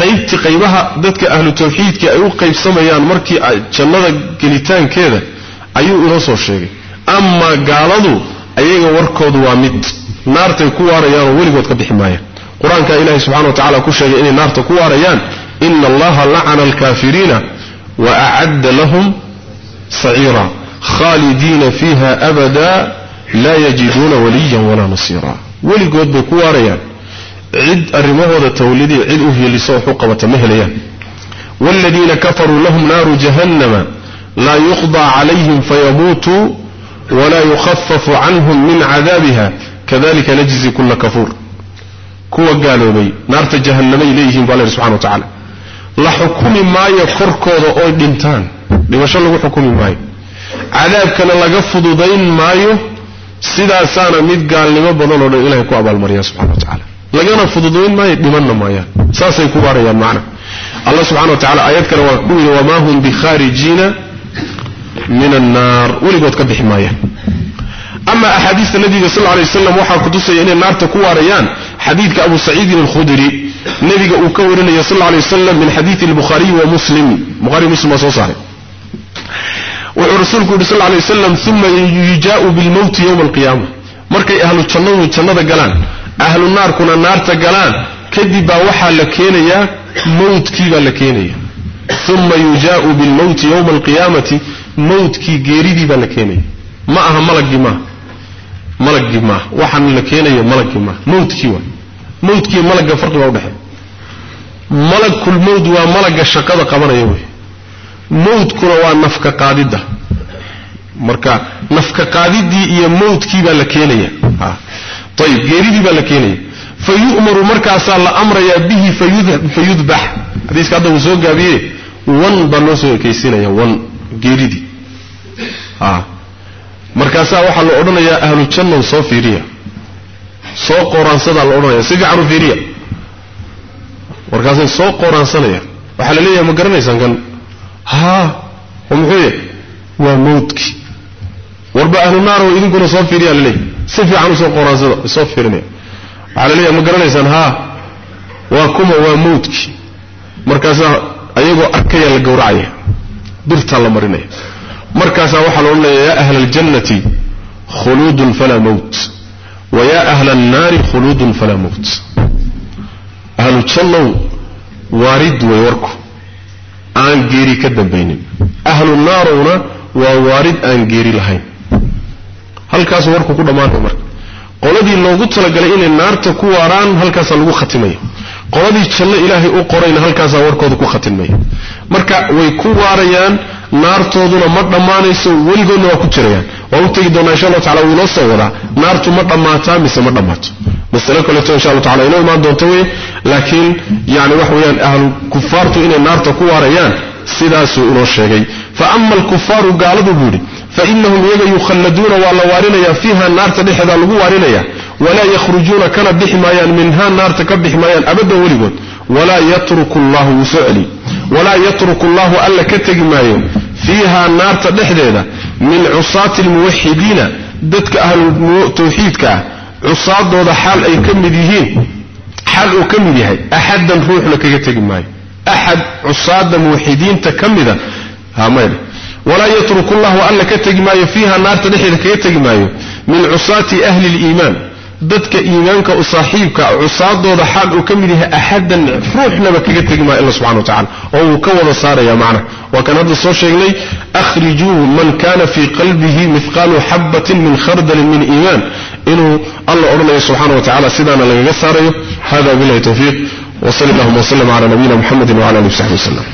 qaybtii qaybaha dadka ahlu tawxiidka ay u qaybsamayaan markii jannada gelitaankeeda ayuu inoo soo sheegay amaa gaaladu ayaga warkoodu waa mid naartay ku waarayaanoo weligood ka bixi maayaan قرآن كان سبحانه وتعالى كشه إني نار تقوى ريان إن الله لعن الكافرين وأعد لهم سعيرا خالدين فيها أبدا لا يجدون وليا ولا نصيرا ولي قد بقوى ريان عد الرموضة تولدي عدوه يلي صوحق وتمهليا والذين كفروا لهم نار جهنم لا يخضى عليهم فيموتوا ولا يخفف عنهم من عذابها كذلك نجزي كل كفور kuwa gaaloobay naarta jahannamay leeyihiin baa la yidhi subxana wa tacala la xukumi maayo korkooda oy dhintaan dhimasho lagu xukumi maayo cadaabkana laga fududayn maayo sidaasaana mid gaalnimo badan oo dhan ilahay ku abaalmariya subxana wa tacala lagana fududayn maayo dhimanna maayaan saasay ku waarayaan macna allah subxana wa tacala aayad kale waa ku yidhi wamaa hum bikhaarijiina min annaar weligood ka bixi maayaan ama axaadiista nabiga sal lay waslam waxaa kutusaya inay naarta ku waarayaan abu saciidin alkhudri nabiga uu ka warinaya sal lay waslam min xadiidi lbuhaariyi wa muslim buhari muslim waa soo saaray wuxuu rasuulku yidhi sal lay waslam uma yujaau bilmowti yowma alqiyaama markay ahlu jannadu jannada galaan ahlu naarkuna naarta galaan kadib baa waxaa la keenayaa mowtkii baa la keenaya uma yujaau bilmowti yowma alqiyaamati mowtkii geeridii baa la keenaya ma aha malagii maaha malagii maaha malagga farqi baa udhexeeya malagkul mowt waa malagga shaqada qabanaya wey mowtkuna waa nafka qaadidda marka nafka qaadiddii iyo mowtkii baa la keenaya ayib geeridii baa la keenaya fa yu'maru markaasaa la amrayaa bihi fayudbax xadiiska hadda uu soo gaabiye wan baa loo soo ekaysiinaya wan geeridii markaasaa waxaa la odhanayaa ahlu jannow soo fiiriya soo qooraansadaa la odhanaya si fiican u fiiriya markaasay soo qooraansanayaan waxaa la leeyahay ma garanaysaan kan haa oo muxuu yahay waa mawdkii warba ahlu naaro idinkuna soo fiiriyaa laleeyahy si fiican usoo qoraansada soo fiirinaya waxaa la leeyahay ma garanaysaan haa waa kuma waa mawdkii markaasaa ayagoo arkaya la gowracaya birtaa la marinaya markaasaa waxaa la odhanaya yaa ahla aljannati khuluudun falaa mowt wa yaa ahla annaari khuluudun falaa mowt ahlu jannow waarid way warku aan geeri ka dambaynin ahlu naarowna waa waarid aan geeri lahayn halkaasuu warku ku dhammaanay marka qoladii loogu talagalay inay naarta ku waaraan halkaasaa lagu khatimaya qoladii janno ilaahay u qorayna halkaasaa warkooda ku khatimaya marka way ku waarayaan wuu inoo soo wadaa naartu ma dhammaataa mise ma dhammaato masale kaleeto insha allah tacala inoo imaan doonto wey laakiin yani waxa weeyaan ahlu kufaartu inay naarta ku waarayaan sidaasuu inoo sheegay fa ama alkufaaru gaaladu buu yidhi fa inahum iyaga yukhalladuuna waa la waarinayaa fiiha naarta dhexeedaa lagu waarinaya ولا يخرجون كان بحمايا منها النار تكب حمايا أبدا ولقد ولا يترك الله وسعلي ولا يترك الله ألا كتجمايا فيها النار تدحذينا من عصاة الموحدين دتك أهل التوحيد عصات هذا حال أي كم ديهين حال أكم ديهين أحدا نروح لك كتجمايا أحد عصاة الموحدين تكمدا هامير ولا يترك الله ألا كتجمايا فيها النار تدحذينا كتجمايا من عصاة أهل الإيمان. ددك إيمانك وصاحبك عصاد وضحاء وكمله أحدا روحنا بكي تجمع إلا سبحانه وتعالى وهو كوض صار يا معنى وكان هذا الصوشي إلي أخرجوا من كان في قلبه مثقال حبة من خردل من إيمان إنه الله أرنى سبحانه وتعالى سيدنا لغا صار هذا بالله توفيق وصل الله وسلم على نبينا محمد وعلى نفسه وسلم